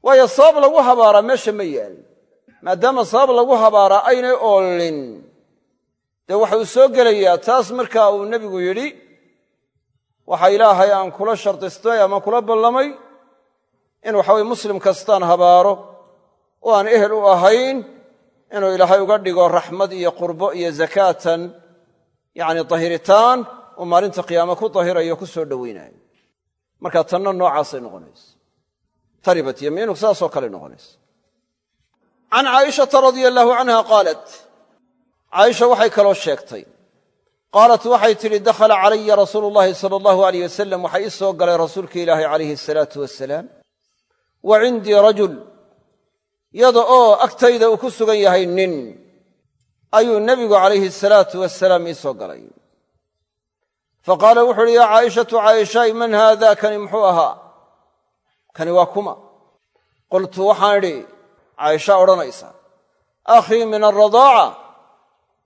Waayo sabab lagu habaaraa meesha ma yaal maadaama sabab lagu habaaraa aynay oolin. Dee waxa uu soo gelayaa taas markaa uu nebigu yidhi waxa ilaahay aan kula shardistay ama kula ballamay in waxaweye muslim kastaan habaaro oo aan ehel u ahayn inuu ilaahay uga dhigo raxmad iyo qurbo iyo zakaatan yacni dahiritaan uu maalinta qiyaame ku dahirayo ku soo dhowaynayo marka tanna noocaasay noqonaysa. Taribat yamiinuk saasoo kale noqonaysa. Can caaishata radia allaahu canha qaalat caaisha waxay kaloo sheegtay. Qaalat waxay tidhi dakhala calaya rasuulu llahi sala allahu alayh wasalam waxaa ii soo galay rasuulka ilaahi calayhi asalaatu wasalaam wa cindii rajul yada oo agtayda uu ku sugan yahay nin. Ayuu nebigu calayhi asalaatu wasalaam ii soo galay. Fa qaala wuxu uhi yaa caaishatu caaishaay man haada kani muxuu ahaa? Kani waa kuma. Qultu waxaan idhi caaisha odhanaysa. Akhii min alradaaca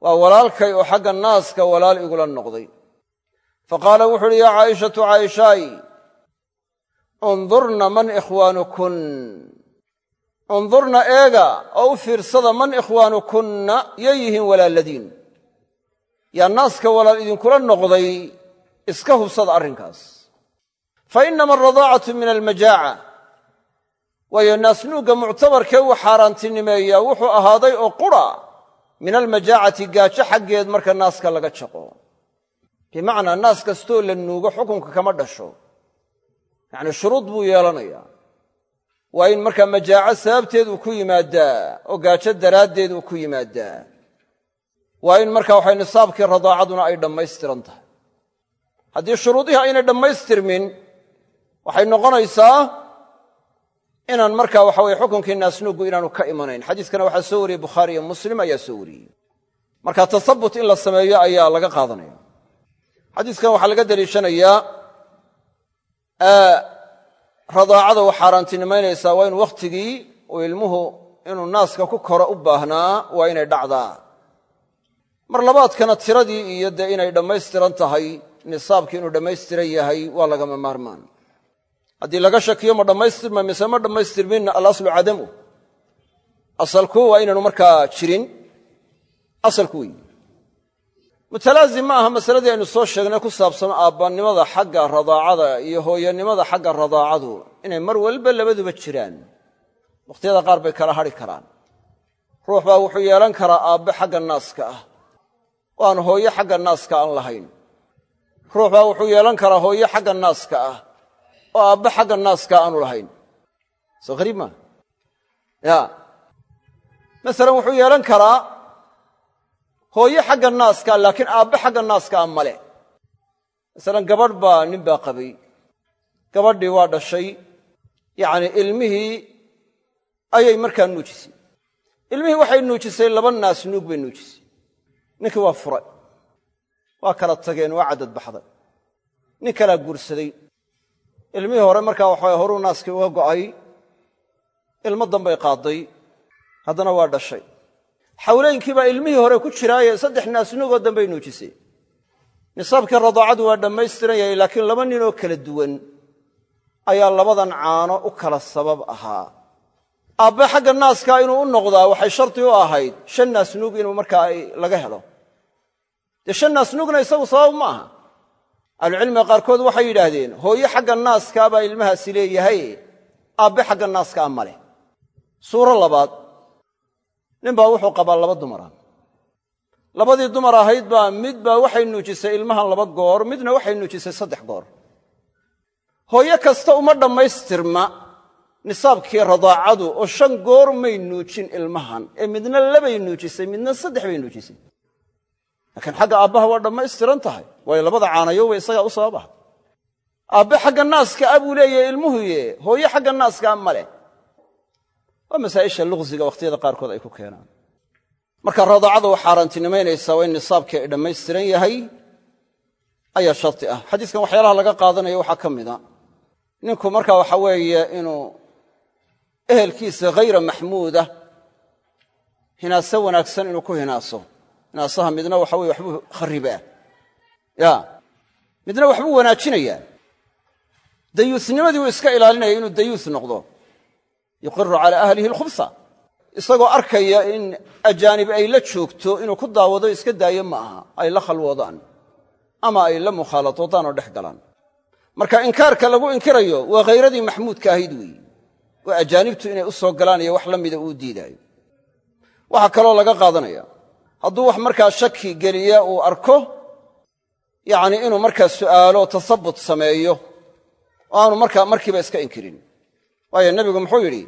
waa walaalkay oo xagga naaska walaal igula noqday. Fa qaala wuxu uhi yaa caaishatu caaishaay undurna man ikhwaanukun undurna eega oo u fiirsada man ikhwaanukunna yay yihiin walaaladiin yaa naaska walaal idinkula noqday iska hubsada arrinkaas. Fa innama alradaacatu min almajaaca waayo naasnuugga muctabarkee uu xaaraantinimeeyaa wuxuu ahaaday oo qura min almajaacati gaajo xaggeed marka naaska laga jaqo. Bimacnaa naas kastoo la nuugo xukunka kama dhasho. Yacnii shuruud buu yeelanayaa waa in markaa majaaco sababteed uu ku yimaadaa oo gaajo daraaddeed uu ku yimaadaa. Waa in marka waxay nisaabkii radaacaduna ay dhammaystiran tahay. Haddii shuruudihii aynay dhammaystirmin waxay noqonaysaa inaan markaa waxa weye xukunkii naasnuuggu inaanu ka imanayn. Xadiiskana waxaa soo wariyey bukhaari iyo muslim ayaa soo wariyey. Marka tasabut in la sameeyo ayaa laga qaadanaya. Xadiiskan waxaa laga daliishanayaa radaacada u xaaraantinimaynaysaa waa in wakhtigii uu ilmuhu inuu naaska ku koro u baahnaa waa inay dhacdaa. Mar labaadkana tiradii iyo dee inay dhammaystiran tahay nisaabkii inuu dhammaystiran yahay waa lagama maarmaan. Haddii laga shakiyo ma dhammaystirma mise ma dhammaystirminna alaslu cadamu asalku waa inaanu markaa jirin. Asalku weyi mutalaazim ma aha masaladii aynu soo sheegnay ku saabsan aabbannimada xagga radaacada iyo hooyanimada xagga radaacadu inay mar walba labaduba jiraan. Wakhtiyada qaar bay kala hadhi karaan. Ruux baa wuxuu yeelan karaa aabbe xagga naaska ah. Oo aan hooyo xagga naaska aan lahayn. Ruux baa wuxuu yeelan karaa hooyo xagga naaska ah oo aabbe xagga naaska aanu lahayn. Soo qariib maa ya masalan wuxuu yeelan karaa hooyo xagga naaska laakiin aabbe xagga naaska a male. Masalan gabadh baa nin baa qabay. Gabadhii waa dhashay. Yacnii ilmihii ayay markaa nuujisay. Ilmihii waxay nuujisay laba naas nuug bay nuujisay. Ninkii waa furay. Waa kala tageen waa caddad baxday. Nin kalaa guursaday. Ilmihii hore markaa waxaa horuu naaskii uga go'ay. Ilmo dambay qaadday haddana waa dhashay xawleynkii baa ilmihii hore ku jiraaye saddex naasnugoo dambay nuujisay. Nisaabkii radaacadu waa dhammaystiran yahay laakiin laba ninoo kala duwan ayaa labadan caano u kala sabab ahaa. Aabbe xagga naaskaa inuu u noqdaa waxay shardi u ahayd shan naasnuug inuu markaa laga helo. Dee shan naasnuugna isagu sabab ma aha. Ahlucilmiga qaarkood waxay yidhaahdeen hooyo xagga naaskaa baa ilmahaasi leeyahay. Aabbe xagga naaskaa ma leh. Suuro labaad ninbaa wuxuu qabaa laba dumara labadii dumar ahayd baa mid baa waxay nuujisay ilmahan laba goor midna waxay nuujisay saddex goor. Hooyo kasta uma dhammaystirma nisaabkii radaacadu oo shan goor may nuujin ilmahan ee midna labay nuujisay midna saddex bay nuujisay. Laakiin xagga aabbaha waa dhammaystiran tahay waayo labada caanayoba isagaa u sabab ah aabbe xagga naaska a buu leeyahay ilmuhuye hooyo xagga naaskaa ma leh waa masaa'isha luqsiga wakhtiyada qaarkood ay ku keenaan. Marka radaacada u xaaraantinimaynaysaa waa in nisaabkii ay dhammaystiran yahay ayaa sharti ah. Xadiiskan waxyaalaha laga qaadanayo waxaa ka mida ninku marka waxa weeye inuu ehelkiisa hayra maxmuuda hinaaso wanaagsan inuu ku hinaaso. Hinaasaha midna waxa weye waxbuu kharribaa ya midna waxbuu wanaajinayaa. Dayuusnimadii uu iska ilaalinaya inuu dayuus noqdo yuqiru calaa ahlihi alkhubsa isagoo arkaya in ajaanib ay la joogto inuu ku daawado iska daayo ma aha. Ay la khalwoodaan ama ay la mukhaaladoodaan oo dhex galaan. Marka inkaarka lagu inkirayo waa khayradii maxmuudka ahayd weeye oo ajaanibtu inay u soo galaan iyo wax la mida uu diidaayo. Waxaa kaloo laga qaadanaya hadduu wax markaa shaki geliya uu arko yacni inuu markaa su'aalo tasabut sameeyo oo aanu markaa markiiba iska inkirin waayo nebigu muxuu yidhi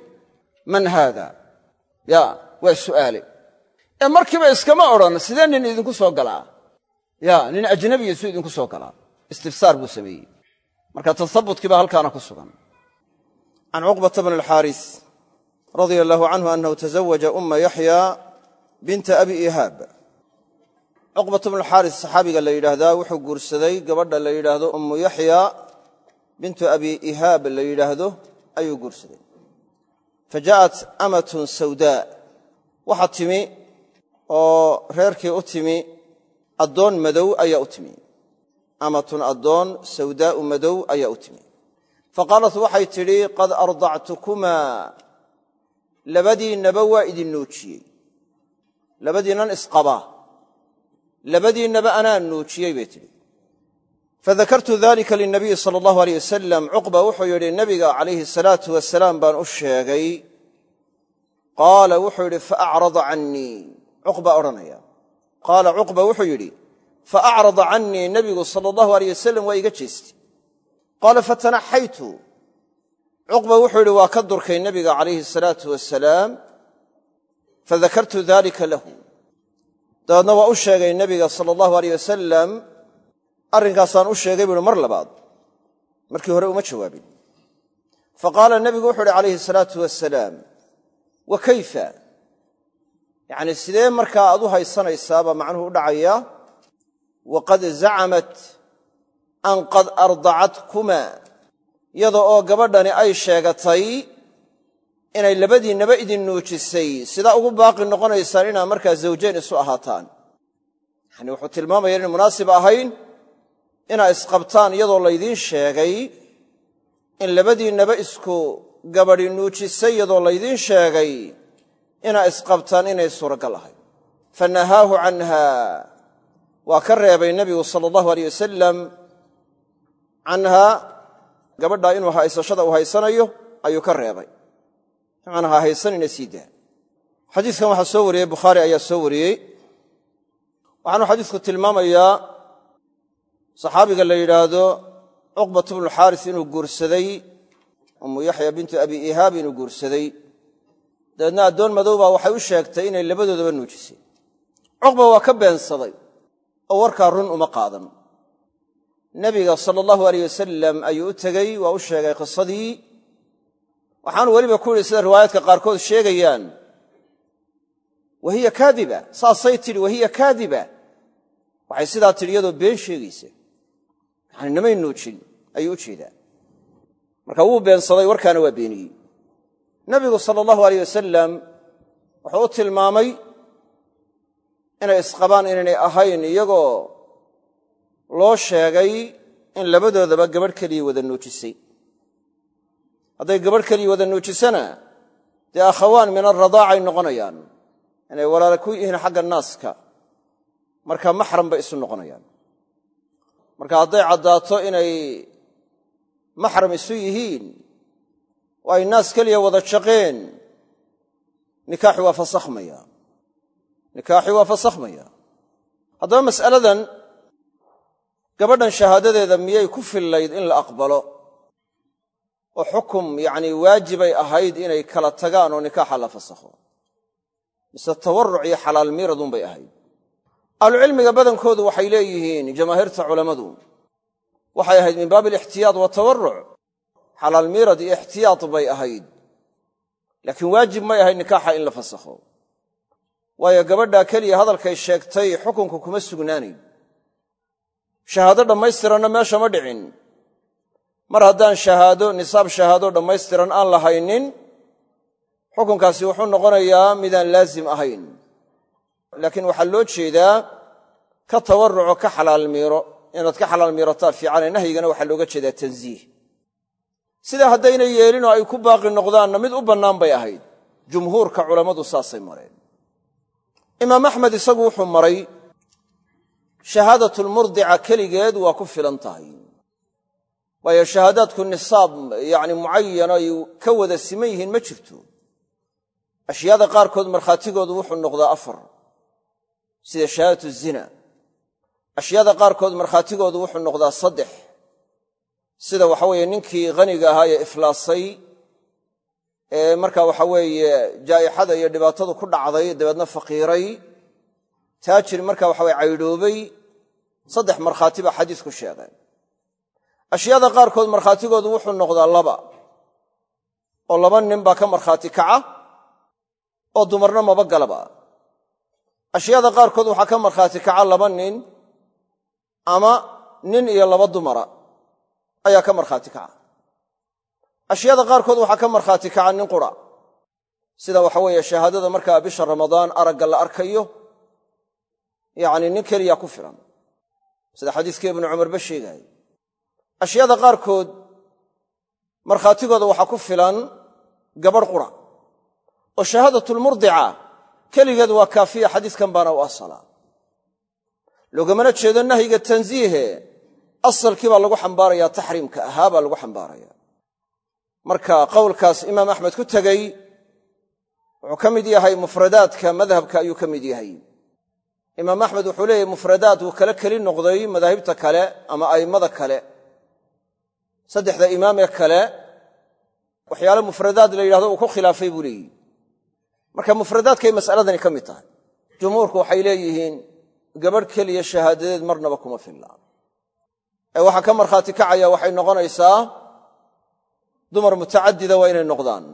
man haada? Ya waa su'aale ee markiiba iskama odhan sidee nin idinku soo galaa? Ya nin ajnabiya suu idinku soo galaa? Istifsaar buu sameeyey. Marka tasabutkii baa halkaana ku sugan. Can cuqbata bn alxaaris radia allahu canhu anahu tazawaja uma yaxya binta abi ihaab. Cuqbata bnu alxaaris saxaabiga la yidhaahdaa wuxuu guursaday gabadha la yidhaahdo ummu yaxya bintu abi ihaab la yidhaahdo ayuu guursaday. Fa ja'at amatun sawdaa waxaa timi oo reerkii u timi addoon madow ayaa u timi. Amatun addoon sawdaa'u madow ayaa u timi. Fa qaalat waxay tidhi qad ardactukumaa. Labadiinnaba waa idin nuujiyey. Labadiinnan isqabaa labadiinnaba anaa nuujiyey bay tidhi fadakartu dalika linabiyi sala allahu aleyh wasalam cuqba wuxuu yidhi nebiga calayhi salaatu wasalaam baan u sheegay qaala wuxuu yidhi faacrada cannii cuqba odhanaya qaala cuqba wuxuu yidhi faacrada cannii nebigu sala allahu aleyh wasalam waa iga jeestay qaala fatanaxaytu cuqba wuxuu yidhi waa ka durkay nebiga calayhi salaatu wasalaam fadakartu dalika lahu dabeedna u sheegay nebiga sala allahu arrinkaasaan u sheegay buuhi mar labaad markii hore uma jawaabin. Fa qaala nebigu wuxu uhi calayhi salaatu wasalaam wa kayfa? Yacni sidee markaa aad u haysanaysaa baa macnuhu u dhacayaa waqad zacamat an qad ardacatkumaa iyada oo gabadhani ay sheegatay inay labadiinnaba idin nuujisay sidaa ugu baaqi noqonaysaan inaad markaa zawjayn isu ahaataan. Yacni wuxuu tilmaamaya inay munaasib ahayn inaad isqabtaan iyadoo laydiin sheegay in labadiinnaba isku gabadhi nuujisay iyadoo laydiin sheegay inaad isqabtaan inay suuragal ahayd. Fa nahaahu canha. Waa ka reebay nebigu sala allahu aleyh wasalam canhaa gabadhaa inuu haysashada uu haysanayo ayuu ka reebay. Bimacnaa ha haysanina sii daa xadiiskan waxaa soo wariyey bukhaari ayaa soo wariyey. Waxaanu xadiisku tilmaamayaa saxaabiga la yidhaahdo cuqbat bnuxaaris inuu guursaday ummu yaxya bintu abi ihaab inuu guursaday. Dabeedna addoon madow baa waxay u sheegtay inay labadoodaba nuujisay. Cuqba waa ka beensaday oo warkaa run uma qaadan. Nebiga sala allahu aleyh wasalam ayuu u tegey waa u sheegay qisadii. Waxaanu weliba ku yidhi sida riwaayaadka qaarkood sheegayaan wa hiya kaadiba. Saasay tidhi wahiya kaadiba. Waxay sidaa tidhi iyadoo been sheegaysa yani namay nuujin? Ayuu u jeedaa. Marka wuu beensaday warkaana waa beeniyey. Nebigu sala allahu aleyh wasalam wuxuu u tilmaamay inay isqabaan inaynay ahayn iyagoo loo sheegay in labadoodaba gabadh keliya wada nuujisay. Hadday gabadh keliya wada nuujisana dee akhawaan min alradaacay noqonayaan. Inay walaala ku yihiin xagga naaska. Marka maxram bay isu noqonayaan marka hadday caddaato inay maxram isu yihiin oo ay naas keliya wada jaqeen nikaaxi waa fasakhmaya. Nikaaxi waa fasakhmaya. Haddaba mas'aladan gabadhan shahaadadeeda miyay ku fillayd in la aqbalo? Oo xukum yacnii waajibay ahayd inay kala tagaan oo nikaaxa la fasakho? Mise tawarruc iyo xalaal miiradun bay ahayd ahlucilmiga badankoodu waxay leeyihiin jamaahiirta culammadu. Waxay ahayd min baabi alixtiyaad watawarruc xalaal miirad iyo ixtiyaad bay ahayd. Laakiin waajib may ahayd nikaaxa in la fasakho. Waayo gabadhaa keliya hadalkay sheegtay xukunku kuma sugnaanayn. Shahaado dhammaystiranna meesha ma dhicin. Mar haddaan shahaado nisaab shahaado dhammaystiran aan la haynin xukunkaasi wuxuu noqonayaa midaan laazim ahayn laakiin waxaa loo jeedaa ka tawarruco ka xalaal miiro. Inaad ka xalaal miirataa fiicane nahyigana waxaa looga jeedaa tansiih sidaa haddaynay yeelin oo ay ku baaqi noqdaanna mid u bannaan bay ahayd. Jumhuurka culammadu saasay mareen. Imaam axmed isagu wuxuu maray shahaadatulmurdica keligeed waa ku filan tahay. Waayo shahaadaadku nisaab yani mucayan ay ka wada siman yihiin ma jirto. Ashyaada qaarkood markhaatigoodu wuxuu noqdaa afar sida shahaadatu zina. Ashyaada qaarkood markhaatigoodu wuxuu noqdaa saddex. Sida waxa weeye ninkii khaniga ahaa ee iflaasay ee marka waxa weeye jaa'ixada iyo dhibaatadu ku dhacday dabeedna faqiiray. Taajir marka waxa weye caydhoobay saddex markhaati baa xadiisku sheegeen ashyaada qaarkood markhaatigoodu wuxuu noqdaa laba. Oo laba nin baa ka markhaati kaca oo dumarna maba galaba ashyaada qaarkood waxaa ka markhaati kaca laba nin ama nin iyo laba dumara ayaa ka markhaati kaca. Ashyaada qaarkood waxaa ka markhaati kaca nin qura. Sida waxa weeye shahaadada markaa bisha ramadaan aragga la arkayo yacni nin keliya ku filan. Sida xadiiskii ibnu cumarba sheegaaya ashyaada qaarkood markhaatigooda waxaa ku filan gabadh qura. Oo shahaadatulmurdica keligeed waa kaafiya xadiiskan baana u asala. Loogamana jeedo nahyiga tansiihe asalkii baa lagu xambaaraya taxriimka ahaa baa lagu xambaaraya. Marka qowlkaas imaam axmed ku tegey wuxuu ka mid yahay mufradaadka madhabka ayuu ka mid yahay. Imaam axmed wuxuu leeyahy mufradaad wuu kala keli noqday madaahibta kale ama a'immada kale. Saddexda imaamee kale waxyaale mufradaad la yidhahdo uu ku khilaafay buu leeyihi marka mufradaadkay mas'aladani ka mid tahay. Jumhuurku waxay leeyihiin gabadh keliya shahaadadeed marnaba kuma filla ee waxaa ka markhaati kacaya waxay noqonaysaa dumar mutacadida waa inay noqdaan.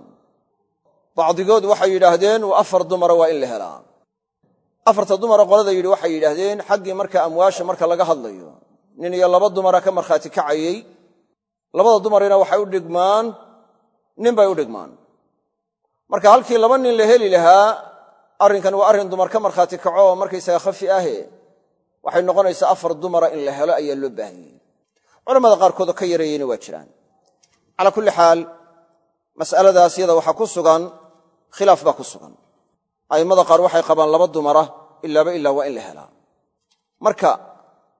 Bacdigood waxay yidhaahdeen afar dumara waa in la helaa afarta dumara qolada yidhi waxay yidhaahdeen xaggii marka amwaasha marka laga hadlayo nin iyo laba dumara ka markhaati kacayey. Labada dumarina waxay u dhigmaan nin bay u dhigmaan marka halkii laba nin la heli lahaa arrinkan waa arrin dumar ka markhaati kaco oo markaysaga khafi ahe. Waxay noqonaysaa afar dumara in la helo ayaa loo baahanyey culamada qaarkoodoo ka yareeyeyna waa jiraan. Calaa kulli xaal mas'aladaas yada waxaa ku sugan khilaaf baa ku sugan. A'immada qaar waxay qabaan laba dumara ilaaba ilaa waa in la helaa. Marka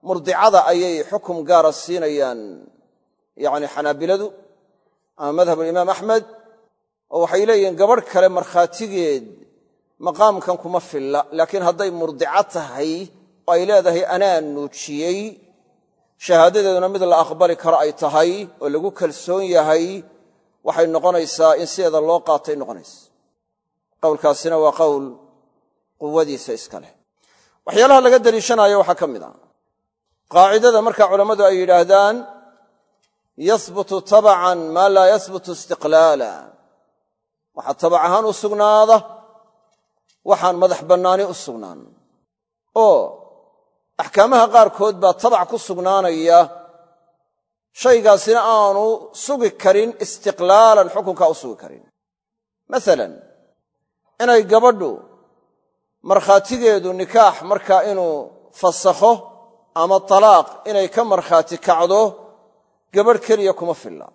murdicada ayay xukum gaara siinayaan yacni xanaabiladu ama madhabulimaam axmed oo waxay leeyihiin gabadh kale markhaatigeed maqaamkan kuma filla laakiin hadday murdico tahay oo ay leedahay anaa nuujiyey shahaadadeeduna mid la aqbali karo ay tahay oo lagu kalsoon yahay waxay noqonaysaa in sideeda loo qaatay noqonaysa. Qowlkaasina waa qowl quwadiisa iska leh. Waxyaalaha laga daliishanaayo waxaa ka mid ah. Qaacidada marka culammadu ay yidhaahdaan yasbutu tabacan maa laa yasbutu istiqlaala waxaa tabac ahaan u sugnaada waxaan madax bannaani u sugnaan. Oo axkaamaha qaarkood baa tabac ku sugnaanaya shaygaasina aanu sugi karin istiqlaalan xukunkaa u sugi karin. Masalan inay gabadhu markhaatigeedu nikaax markaa inuu fasakho ama talaaq inay ka markhaati kacdo gabadh keliya kuma filla.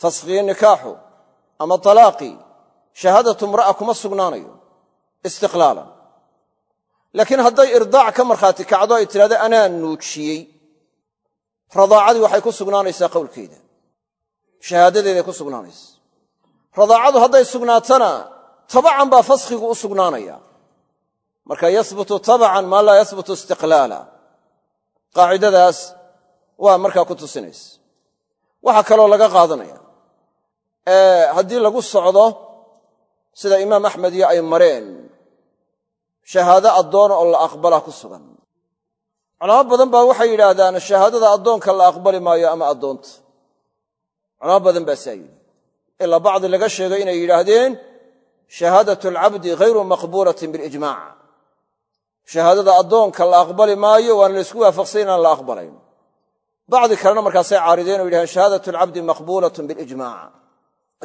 Faskhigii nikaaxu ama talaaqii shahaadatu imra'a kuma sugnaanayo istiqlaalan. Laakiin hadday irdaac ka markhaati kacdo ay tidhahdo anaa nuujiyey. Radaacadii waxay ku sugnaanaysaa qowlkeeda. Shahaadadeeday ku sugnaanaysa. Radaacadu hadday sugnaatana tabacan baa faskhigu u sugnaanaya. Marka yasbutu tabacan maa laa yasbutu istiqlaala. Qaacidadaas waa markaa ku tusinaysa. Waxaa kaloo laga qaadanaya haddii lagu socdo sida imaam axmed iyo ay mareen shahaado addoona oo la aqbalaa ku sugan. Culamo badan baa waxay yidhaahdaan shahaadada addoonka la aqbali maayo ama addoonta. Culamo badan baa saa yidhi ilaa bacdi laga sheegay inay yidhaahdeen shahaadat alcabdi ghayru maqbuulatin bilijmac shahaadada addoonka la aqbali maayo waana laysku waafaqsay inaan la aqbalayn. Bacdi kalena markaasay caarideen oo yidhahdeen shahaadat alcabdi maqbuulatun bilijmac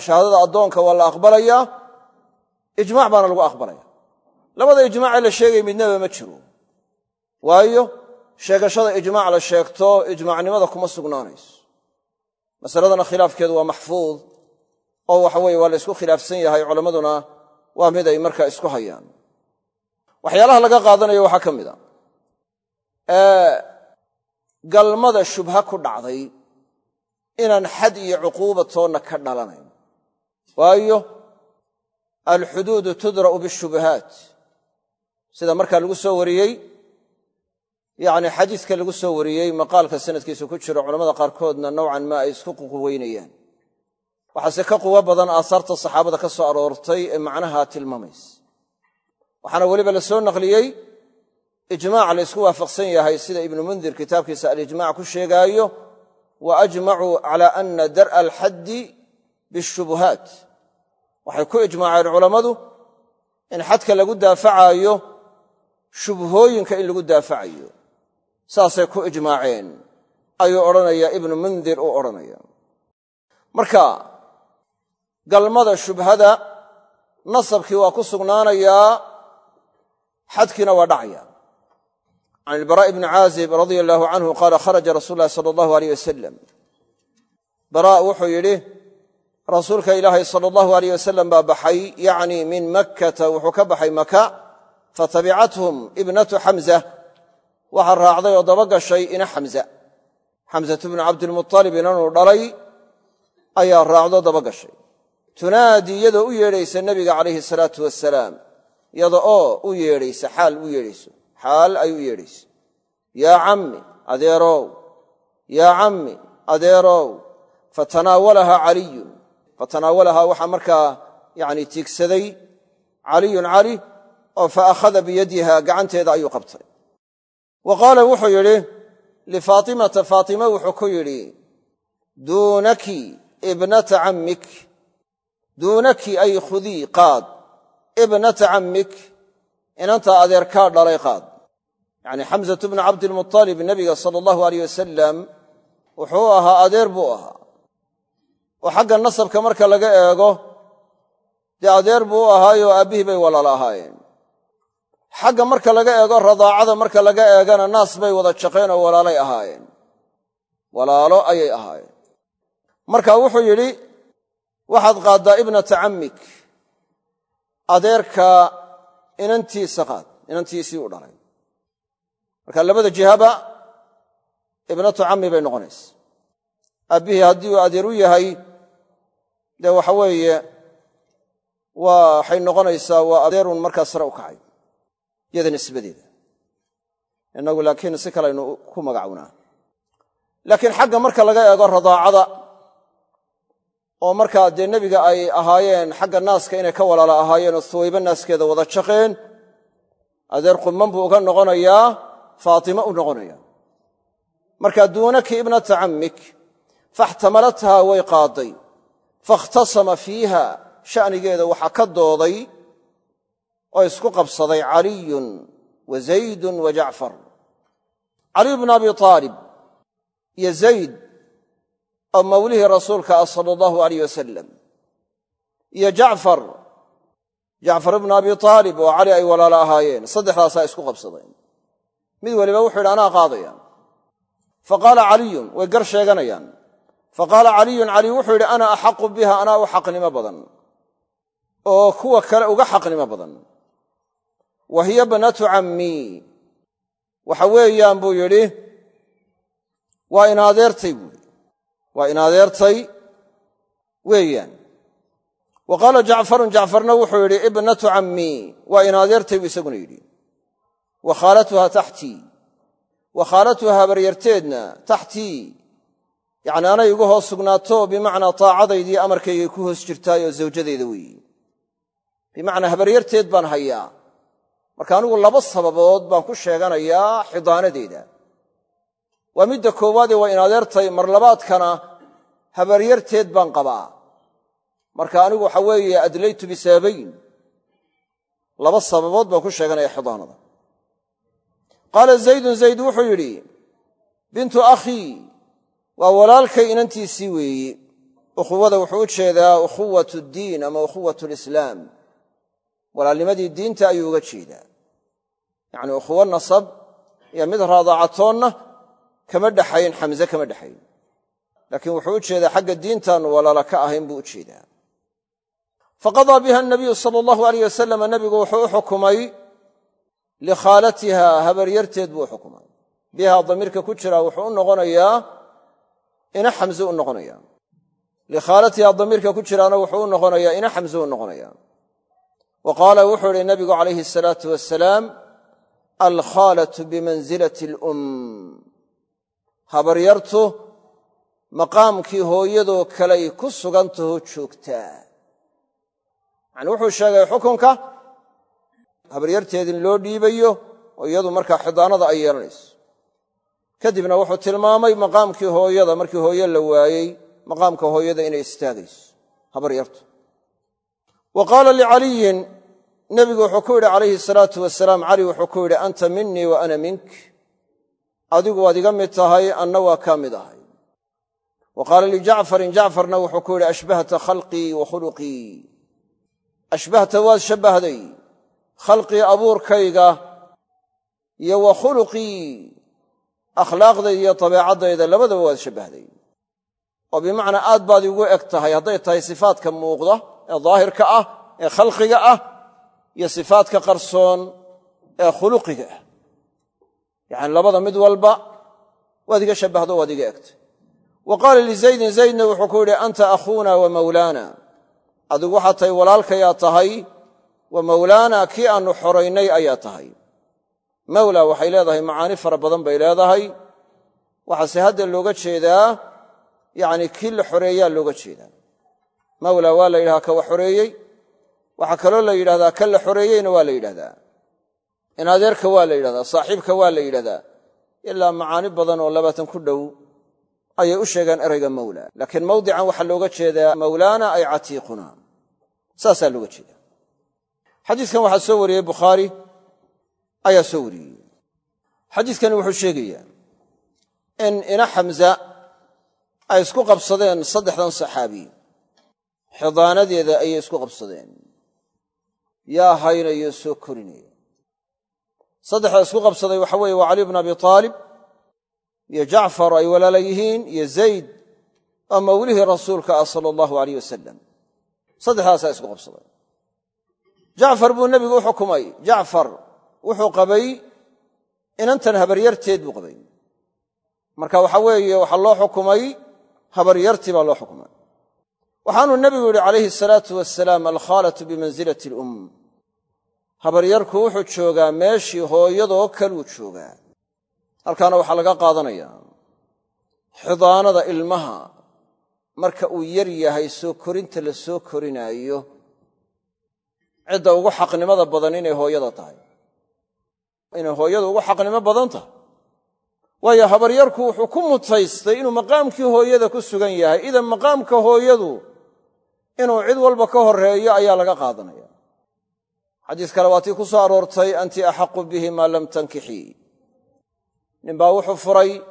shahaadada addoonka waa la aqbalayaa ijmac baana lagu aqbalaya. Labada ijmaacee la sheegay midnaba ma jiro. Waayo sheegashada ijmaac la sheegto ijmaacnimada kuma sugnaanayso. Masaladana khilaafkeedu waa maxfuud oo waxa weeye waa la isku khilaafsan yahay culammaduna waa mid ay markaa isku hayaan. Waxyaalaha laga qaadanayo waxaa ka mid a. Galmada shubha ku dhacday inaan xad iyo cuquuba toonna ka dhalanayn waayo alxuduudu tudra'u bishubahaat sida markaa lagu soo wariyey yacni xadiiska lagu soo wariyey maqaalka sanadkiisa ku jiro culamada qaarkoodna nowcan ma ay isku quweynayaan waxaase ka quwo badan aasaarta saxaabada ka soo aroortay ee macnaha tilmaamaysa waxaana weliba la soo naqliyey ijmaac la ysku waafaqsan yahay sida ibnu mundir kitaabkiisa alijmac ku sheegaayo wa ajmacuu cala ana dar'a alxaddi bishubuhaat waxay ku ijmaaceen culammadu in xadka lagu daafacaayo shubhooyinka in lagu daafacayo saasay ku ijmaaceen ayuu odhanaya ibnu mundir uu odhanaya marka galmada shubhada nasabkii waa ku sugnaanayaa xadkiina waa dhacaya. Can ilbaraa'i bni caazib radia allaahu canhu qaala kharaja rasuulu ulahi sala allahu aleyh wasalam baraa wuxuu yidhi rasuulka ilaahay sala allahu aleyh wasalam baa baxay yacni min makkata wuxuu ka baxay maka fatabicathum ibnatu xamza waxaa raacday oo daba gashay ina xamza xamsatu bnu cabdilmutalib inanuu dhalay ayaa raacdo daba gashay. Tunaadii iyadoo u yeedhaysa nebiga calayhi salaatu wasalaam iyada oo u yeedhaysa xaal u yeedhayso xaal ay u yeedhayso yaa cammi adeerow. Yaa cammi adeerow. Fatanaawalahaa caliyun fatanaawalahaa waxaa markaa yani tiigsaday caliyun cali oo fa akhada biyadiha gacanteeda ayuu qabtay. Wa qaala wuxuu yidhi lifaatimata faatima wuxuu ku yidhi duunaki ibnata cammik duunaki ay khudii qaad ibnata cammik inantaa adeerkaa dhalay qaad. Yacni xamsatu bnu cabdilmutalib nebiga sala allahu aleyh wasalam wuxuu ahaa adeer buu ahaa oo xagga nasabka marka laga eego dee adeer buu ahaayoo aabbihii bay walaala ahaayeen. Xagga marka laga eego radaacada marka laga eegana naas bay wada jaqeen oo walaalay ahaayeen. Walaalo ayay ahaayeen. Marka wuxuu yidhi waxaad qaaddaa ibnata cammik adeerka inantiisa qaad inantiisii u dhalay. Marka labada jihaba ibnatu cammi bay noqonaysa aabbihii haddii uu adeer u yahay dee waxa weeye waxay noqonaysaa waa adeerun markaa sare u kacay iyada nisbadeeda innagu laakiin si kalaynu ku magacownaa. Laakiin xagga marka laga eego radaacada oo markaa dee nebiga ay ahaayeen xagga naaska inay ka walaala ahaayeen oo suwayba naaskeeda wada jaqeen adeer qumman buu uga noqonayaa faatima u noqonaya. Marka duunaki ibnata cammik faxtamalathaa way qaadday fakhtasama fiiha sha'nigeeda waxaa ka dooday oo isku qabsaday caliyun wa zaydun wa jacfar. Caliy bnu abi aalib iyo zayd oo mawlihii rasuulka ah sala allahu alayh wasalam iyo jacfar. Jacfar ibnu abi aalib oo cali ay walaalo ahaayeen saddexdaasaa isku qabsadeen. Mid waliba wuxuu yidhi anaa qaadaya fa qaala caliyun way gar sheeganayaan fa qaala caliyun cali wuxuu yidhi ana axaqu biha anaa u xaqnimo badan. Oo kuwa kale uga xaqnimo badan. Wa hiya bnatu cammii waxa weeyaan buu yidhi waa in adeertay waa in adeertay weeyaan. Wa qaala jacfarun jacfarna wuxuu yidhi ibnatu cammii waa in buu isaguna yidhi. Wa khaalatuha taxtii. Wa khaalatuha habaryarteedna taxtii yacni anay igu hoos sugnaato bimacnaa taacadaydii amarkaygay ku hoos jirtaay oo zawjadayda weeye bimacnaa habaryarteed baan hayaa. Marka anigu laba sababood baan ku sheeganayaa xidaanadeeda waa midda koowaadee waa in adeertay mar labaadkana habaryarteed baan qabaa. Marka anigu waxa weeye adlaytu bisababayn laba sababood baan ku sheeganaya xidaanada qaala zaydun zayd wuxuu yidhi bintu akhii waa walaalkay inantiisii weeyi. Ukhuwada wuxuu u jeedaa ukhuwat ddiin ama ukhuwat lislaam. Walaalnimadii diinta ayuu uga jeedaa. Yacni ukhuwo nasab iyo mid raadaacatoonna kama dhexayn xamse kama dhexayn laakiin wuxuu u jeedaa xagga diintaannu walaala ka ahayn buu u jeedaa. Faqadaa biha anabiyu sala allahu alayh wasalama nabigu wuxuu u xukumay likhaalatiha habaryarteed buu xukumay. Biha damiirka ku jira wuxuu u noqonayaa ina xamze u noqonaya. Likhaalatiha damiirka ku jiraana wuxuu u noqonayaa ina xamze u noqonaya. Wa qaala wuxuu ihi nabigu calayhi asalaatu wasalaam alkhaalatu bimansilati alum habaryartu maqaamkii hooyadoo kaley ku sugantahoo joogtaa. Yacni wuxuu sheegay xukunka habaryarteed in loo dhiibayo oo iyadu markaa xidaanada ay yeelanayso kadibna wuxuu tilmaamay maqaamkii hooyada markii hooye la waayey maqaamka hooyada inay istaagayso. Habaryartu wa qaala licaliyin nebigu wuxuu ku yidhi calayhi salaatu wasalaam cali wuxuu ku yidhi anta minii wa ana mink. Adigu waad iga mid tahay anna waa kaa mid ahay. Wa qaala lijacfarin jacfarna wuxuu ku yidhi ashbahta khalqii wa khuluqii ashbahta waad shabbahday khalqii abuurkayga iyo wa khuluqii akhlaaqdayda iyo dabeecaddayda labadaba waad shabbahday oo bimacnaa aad baad igu eg tahay hadday tahay sifaadka muuqda ee daahirka ah ee khalqiga ah iyo sifaadka qarsoon ee khuluqiga ah. Yacani labada mid walba waad iga shabbahdo waad iga egtay. Wa qaala lizaydin zaydna wuxuu ku yidhi anta akhuuna wa mawlaana. Adigu waxaad tahay walaalkayaa tahay wa mawlaana kii aannu xoraynay ayaa tahay mawla waxay leedahay macaani fara badan bay leedahay. Waxaase hadda looga jeedaa yacni kii la xoreeyaa looga jeedaa. Mawla waa la yidhahaa ka xoreeyey waxaa kaloo la yidhahdaa ka la xoreeyeyna waa la yidhahdaa in adeerka waa la yidhahdaa saaxiibka waa la yidhahdaa ilaa macaani badan oo labaatan ku dhow ayay u sheegaan erayga mawla laakiin mawdican waxaa looga jeedaa mawlaana ay catiiquna. Saasaa looga jeeda xadiiskan waxaa soo wariyey bukhaari ayaa soo wariyey. Xadiiskani wuxuu sheegayaa in ina xamza ay isku qabsadeen saddexdan saxaabi. Xidaanadeeda ayay isku qabsadeen. Yaa haynaya soo korinaya saddexda isku qabsaday waxa weeye waa cali bnu abi aalib iyo jacfar ay walaala yihiin iyo zayd oo mawlihii rasuulka ah sala allahu alayh wasalam saddexdaasaa isku qabsaday jacfar buu nebigu u xukumay. Jacfar wuxuu qabay inantan habaryarteed buu qabay. Marka waxa weeye waxaa loo xukumay habaryartii baa loo xukumay. Waxaanuu nebigu yidhi calayhi asalaatu wasalaam alkhaalatu bimansilati alum habaryarku wuxuu joogaa meeshii hooyadoo kaluu joogaa. Halkaana waxaa laga qaadanayaa xidaanada ilmaha. Marka uu yar yahay soo korinta la soo korinaayo cidda ugu xaqnimada badan inay hooyada tahay inay hooyadu ugu xaqnimo badan tahay waayo habaryarku wuxuu ku mutaystay inuu maqaamkii hooyada ku sugan yahay. Idan maqaamka hooyadu inuu cid walba ka horeeyo ayaa laga qaadanaya. Xadiis kale waa tii ku soo aroortay anti axaqu bihi maa lam tankixii ninbaa wuxuu furay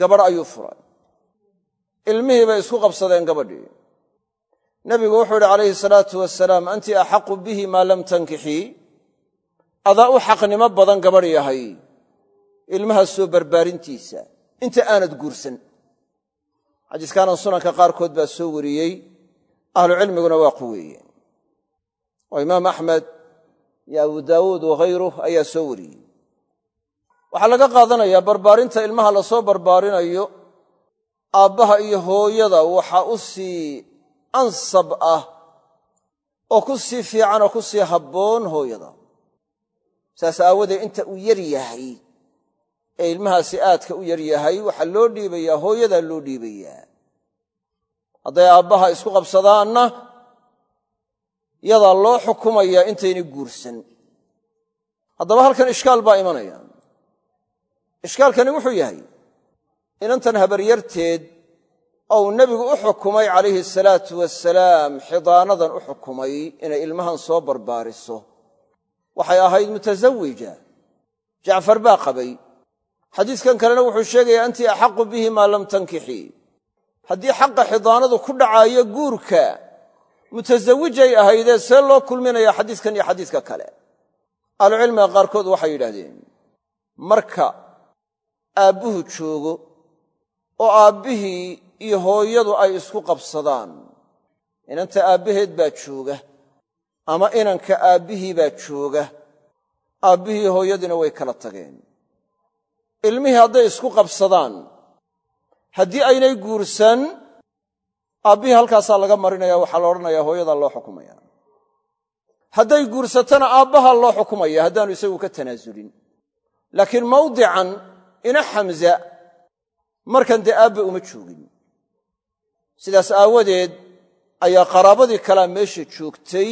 gabadh ayuu furay. Ilmihii bay isku qabsadeen gabadhii. Nebigu wuxuu yidhi calayhi salaatu wasalaam anti axaqu bihi maa lam tankixii adaa u xaqnimo badan gabadh yahay. Ilmaha soo barbaarintiisa. Inta aanad guursan. Xadiiskaanan sunanka qaarkood baa soo wariyey. Ahlucilmiguna waa quweeyeen. Oo imaam axmed iyo abu daawuud wakhayruh ayaa soo wariyey. Waxaa laga qaadanayaa barbaarinta ilmaha la soo barbaarinayo. Aabbaha iyo hooyada waxaa u sii ansab ah. Oo ku sii fiican oo ku sii habboon hooyada saas aawadeed inta uu yar yahay ee ilmahaasi aadka u yar yahay waxaa loo dhiibayaa hooyadaa loo dhiibayaa. Hadday aabbaha isku qabsadaanna yadaa loo xukumayaa intayna guursan. Haddaba halkan ishkaal baa imanaya. Ishkaalkani wuxuu yahay inantan habaryarteed ou nebigu u xukumay calayhi salaatu wasalaam xidaanadan u xukumay inay ilmahan soo barbaariso waxay ahayd mutasawija jacfar baa qabay. Xadiiskan kalena wuxuu sheegayaa anti axaqu bihi maa lam tankixii haddii xaqa xidaanadu ku dhacaayo guurka mutasawijay ahaydee see loo kulminaya xadiiskan iyo xadiiska kale. Ahlucilmiga qaarkood waxay yidhahdeen marka aabbuhu joogo oo aabbihii iyo hooyadu ay isku qabsadaan inanta aabbaheed baa jooga ama inanka aabbihii baa jooga. Aabbihii hooyadiina way kala tageen. Ilmihii hadday isku qabsadaan haddii aynay guursan aabbihii halkaasaa laga marinaya waxaa la odhanayaa hooyadaa loo xukumaya. Hadday guursatana aabbahaa loo xukumaya haddaanu isagu ka tanaasulin laakiin mawdican ina xamza markan dee aabba uma joogin. Sidaas aawadeed ayaa qaraabadii kalea meesha joogtay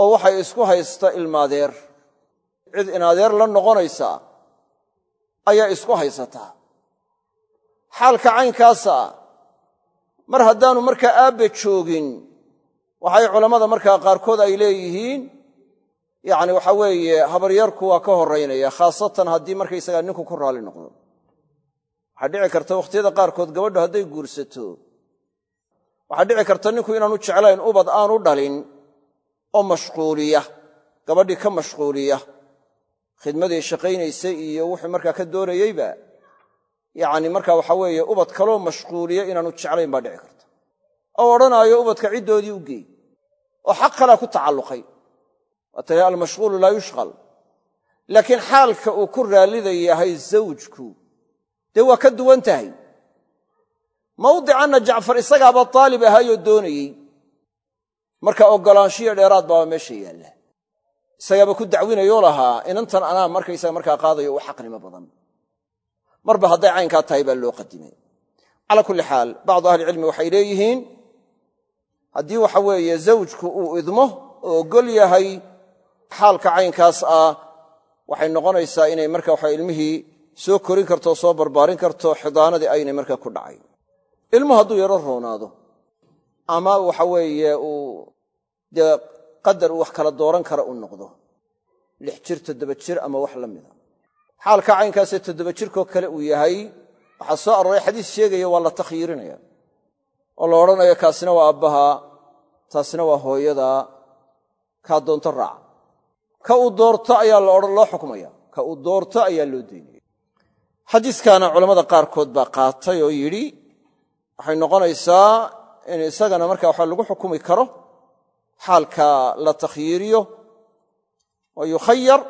oo waxay isku haysta ilmaadeer cid inadeer la noqonaysaa ayaa isku haysataa xaalka caynkaasa mar haddaanu markaa aabba joogin waxay culammada markaa qaarkood ay leeyihiin yacni waxa weeye habaryarku waa ka horraynaya khaasatan haddii markaysagaa ninku ku raalli noqdo. Waxaa dhici karta wakhtiyada qaarkood gabadhu hadday guursato. Waxaa dhici karta ninku inaanu jeclayn ubad aanu dhalin oo mashquuliya gabadhii ka mashquuliya khidmadii shaqaynaysay iyo wuxuu markaa ka doonayeyba yacni marka waxa weeye ubad kaloo mashquuliya inaanu jeclayn baa dhici karta. Oo odhanaayo ubadka ciddoodii u geey oo xaq kalea ku tacalluqay. Waa tale almashquulu laa yushqal. Laakiin xaalka uu ku raallida yahay zawjku dee waa ka duwan tahay? Mawdicanna jacfar isagaaba taalib ahaayoo doonayey marka oggolaanshiyo dheeraad baaba meesha yaalla. Isagaaba ku dacwinayoo lahaa inantan anaa markaysaga markaa qaadayo u xaqnimo badan. Marba hadday caynkaa tahay baa loo qadimay. Calaa kulli xaal bacdu ahlicilmi waxay leeyihiin haddii waxa weeye zawjku uu idmo oo oggol yahay xaalka caynkaas ah waxay noqonaysaa inay marka waxa ilmihii soo korin karto soo barbaarin karto xidaanadii aynay markaa ku dhacayn ilmuhu hadduu yaro roonaado ama waxa weeye uu dee qadar uu wax kala dooran kara u noqdo. lix jir toddoba jir ama wax la mida. xaalka caynkaasee toddoba jirkoo kale uu yahay waxaa soo arooray xadiis sheegaya waa la takhyiirinaya oo la odhanayo kaasina waa aabbaha taasina waa hooyada kaa doonto raaca ka uu doorto ayaa loo xukmaya ka uu doorto ayaa loo daynaya xadiiskaana culammada qaarkood baa qaatay oo yidhi waxay noqonaysaa in isagana marka waxa lagu xukumi karo xaalka la takhyiiriyo oo yukhayar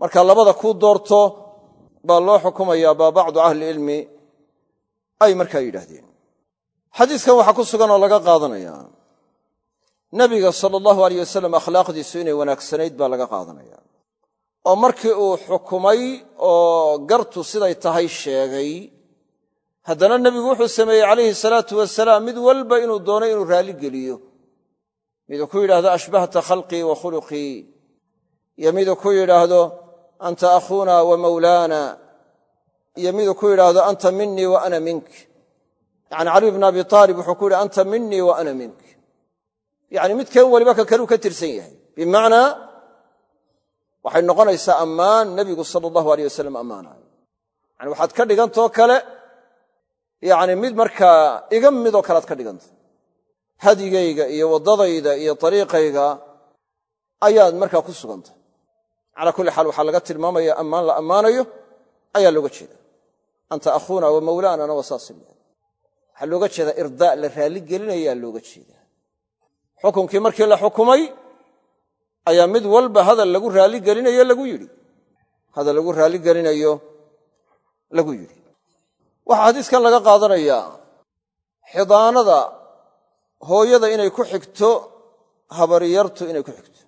marka labada kuu doorto baa loo xukumayaa baa bacdu ahlicilmi ay markaa yidhaahdeen. Xadiiskan waxaa ku sugan oo laga qaadanaya nebiga sala allahu aleyh wasalam akhlaaqdiisu inay wanaagsanayd baa laga qaadanaya. Oo markii uu xukumay oo gartu siday tahay sheegay haddana nebigu wuxuu sameeyey calayhi salaatu wasalaam mid walba inuu doonay inuu raalli geliyo miduu ku yidhaahdo ashbahta khalqii wa khuluqii iyo miduu ku yidhaahdo anta akhuuna wa mawlaana iyo miduu ku yidhaahdo anta minii wa ana mink. Yacni caliy bn abi aalib wuxuu ku yidhi anta minii wa ana mink. Yacni midkeen weliba ka kaluu ka tirsan yahay. Bimacnaa waxay noqonaysaa ammaan nebigu sala allahu aleyh wasalam ammaanayo. Yani waxaad ka dhigantoo kale yacni mid markaa iga midoo kalead ka dhiganta hadigayga iyo waddadayda iyo dariiqayga ayaad markaa ku sugantay. Calaa kulli xaal waxaa laga tilmaamaya ammaan la ammaanayo ayaa looga jeeda anta akhuuna wa mawlaanana waa saas leehay waxaa looga jeedaa irdaa la raalli gelinayaa looga jeedaa. Xukunkii markii la xukumay ayaa mid walba hadal lagu raalligelinayo lagu yidhi. Hadal lagu raalligelinayo lagu yidhi. Waxaa xadiiskan laga qaadanayaa xidaanada hooyada inay ku xigto habaryartu inay ku xigto.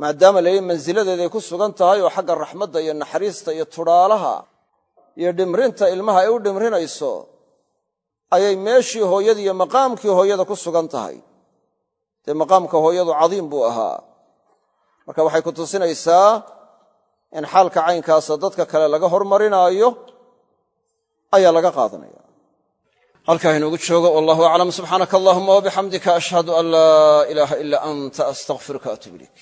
Maadaama la yidhi mansiladeeday ku sugan tahay oo xagga raxmadda iyo naxariista iyo tudhaalaha iyo dhimrinta ilmaha ay u dhimrinayso ayay meeshii hooyada iyo maqaamkii hooyada ku sugan tahay. Dee maqaamka hooyadu cadiim buu ahaa. Marka waxay ku tusinaysaa in xaalka caynkaasa dadka kale laga hormarinaayo ayaa laga qaadanaya halkaa inoogu joogo wallahu aclam subxaanaka allahuma wabixamdika ashhadu an laa ilaaha ilaa anta astaqfiruka atub ilayk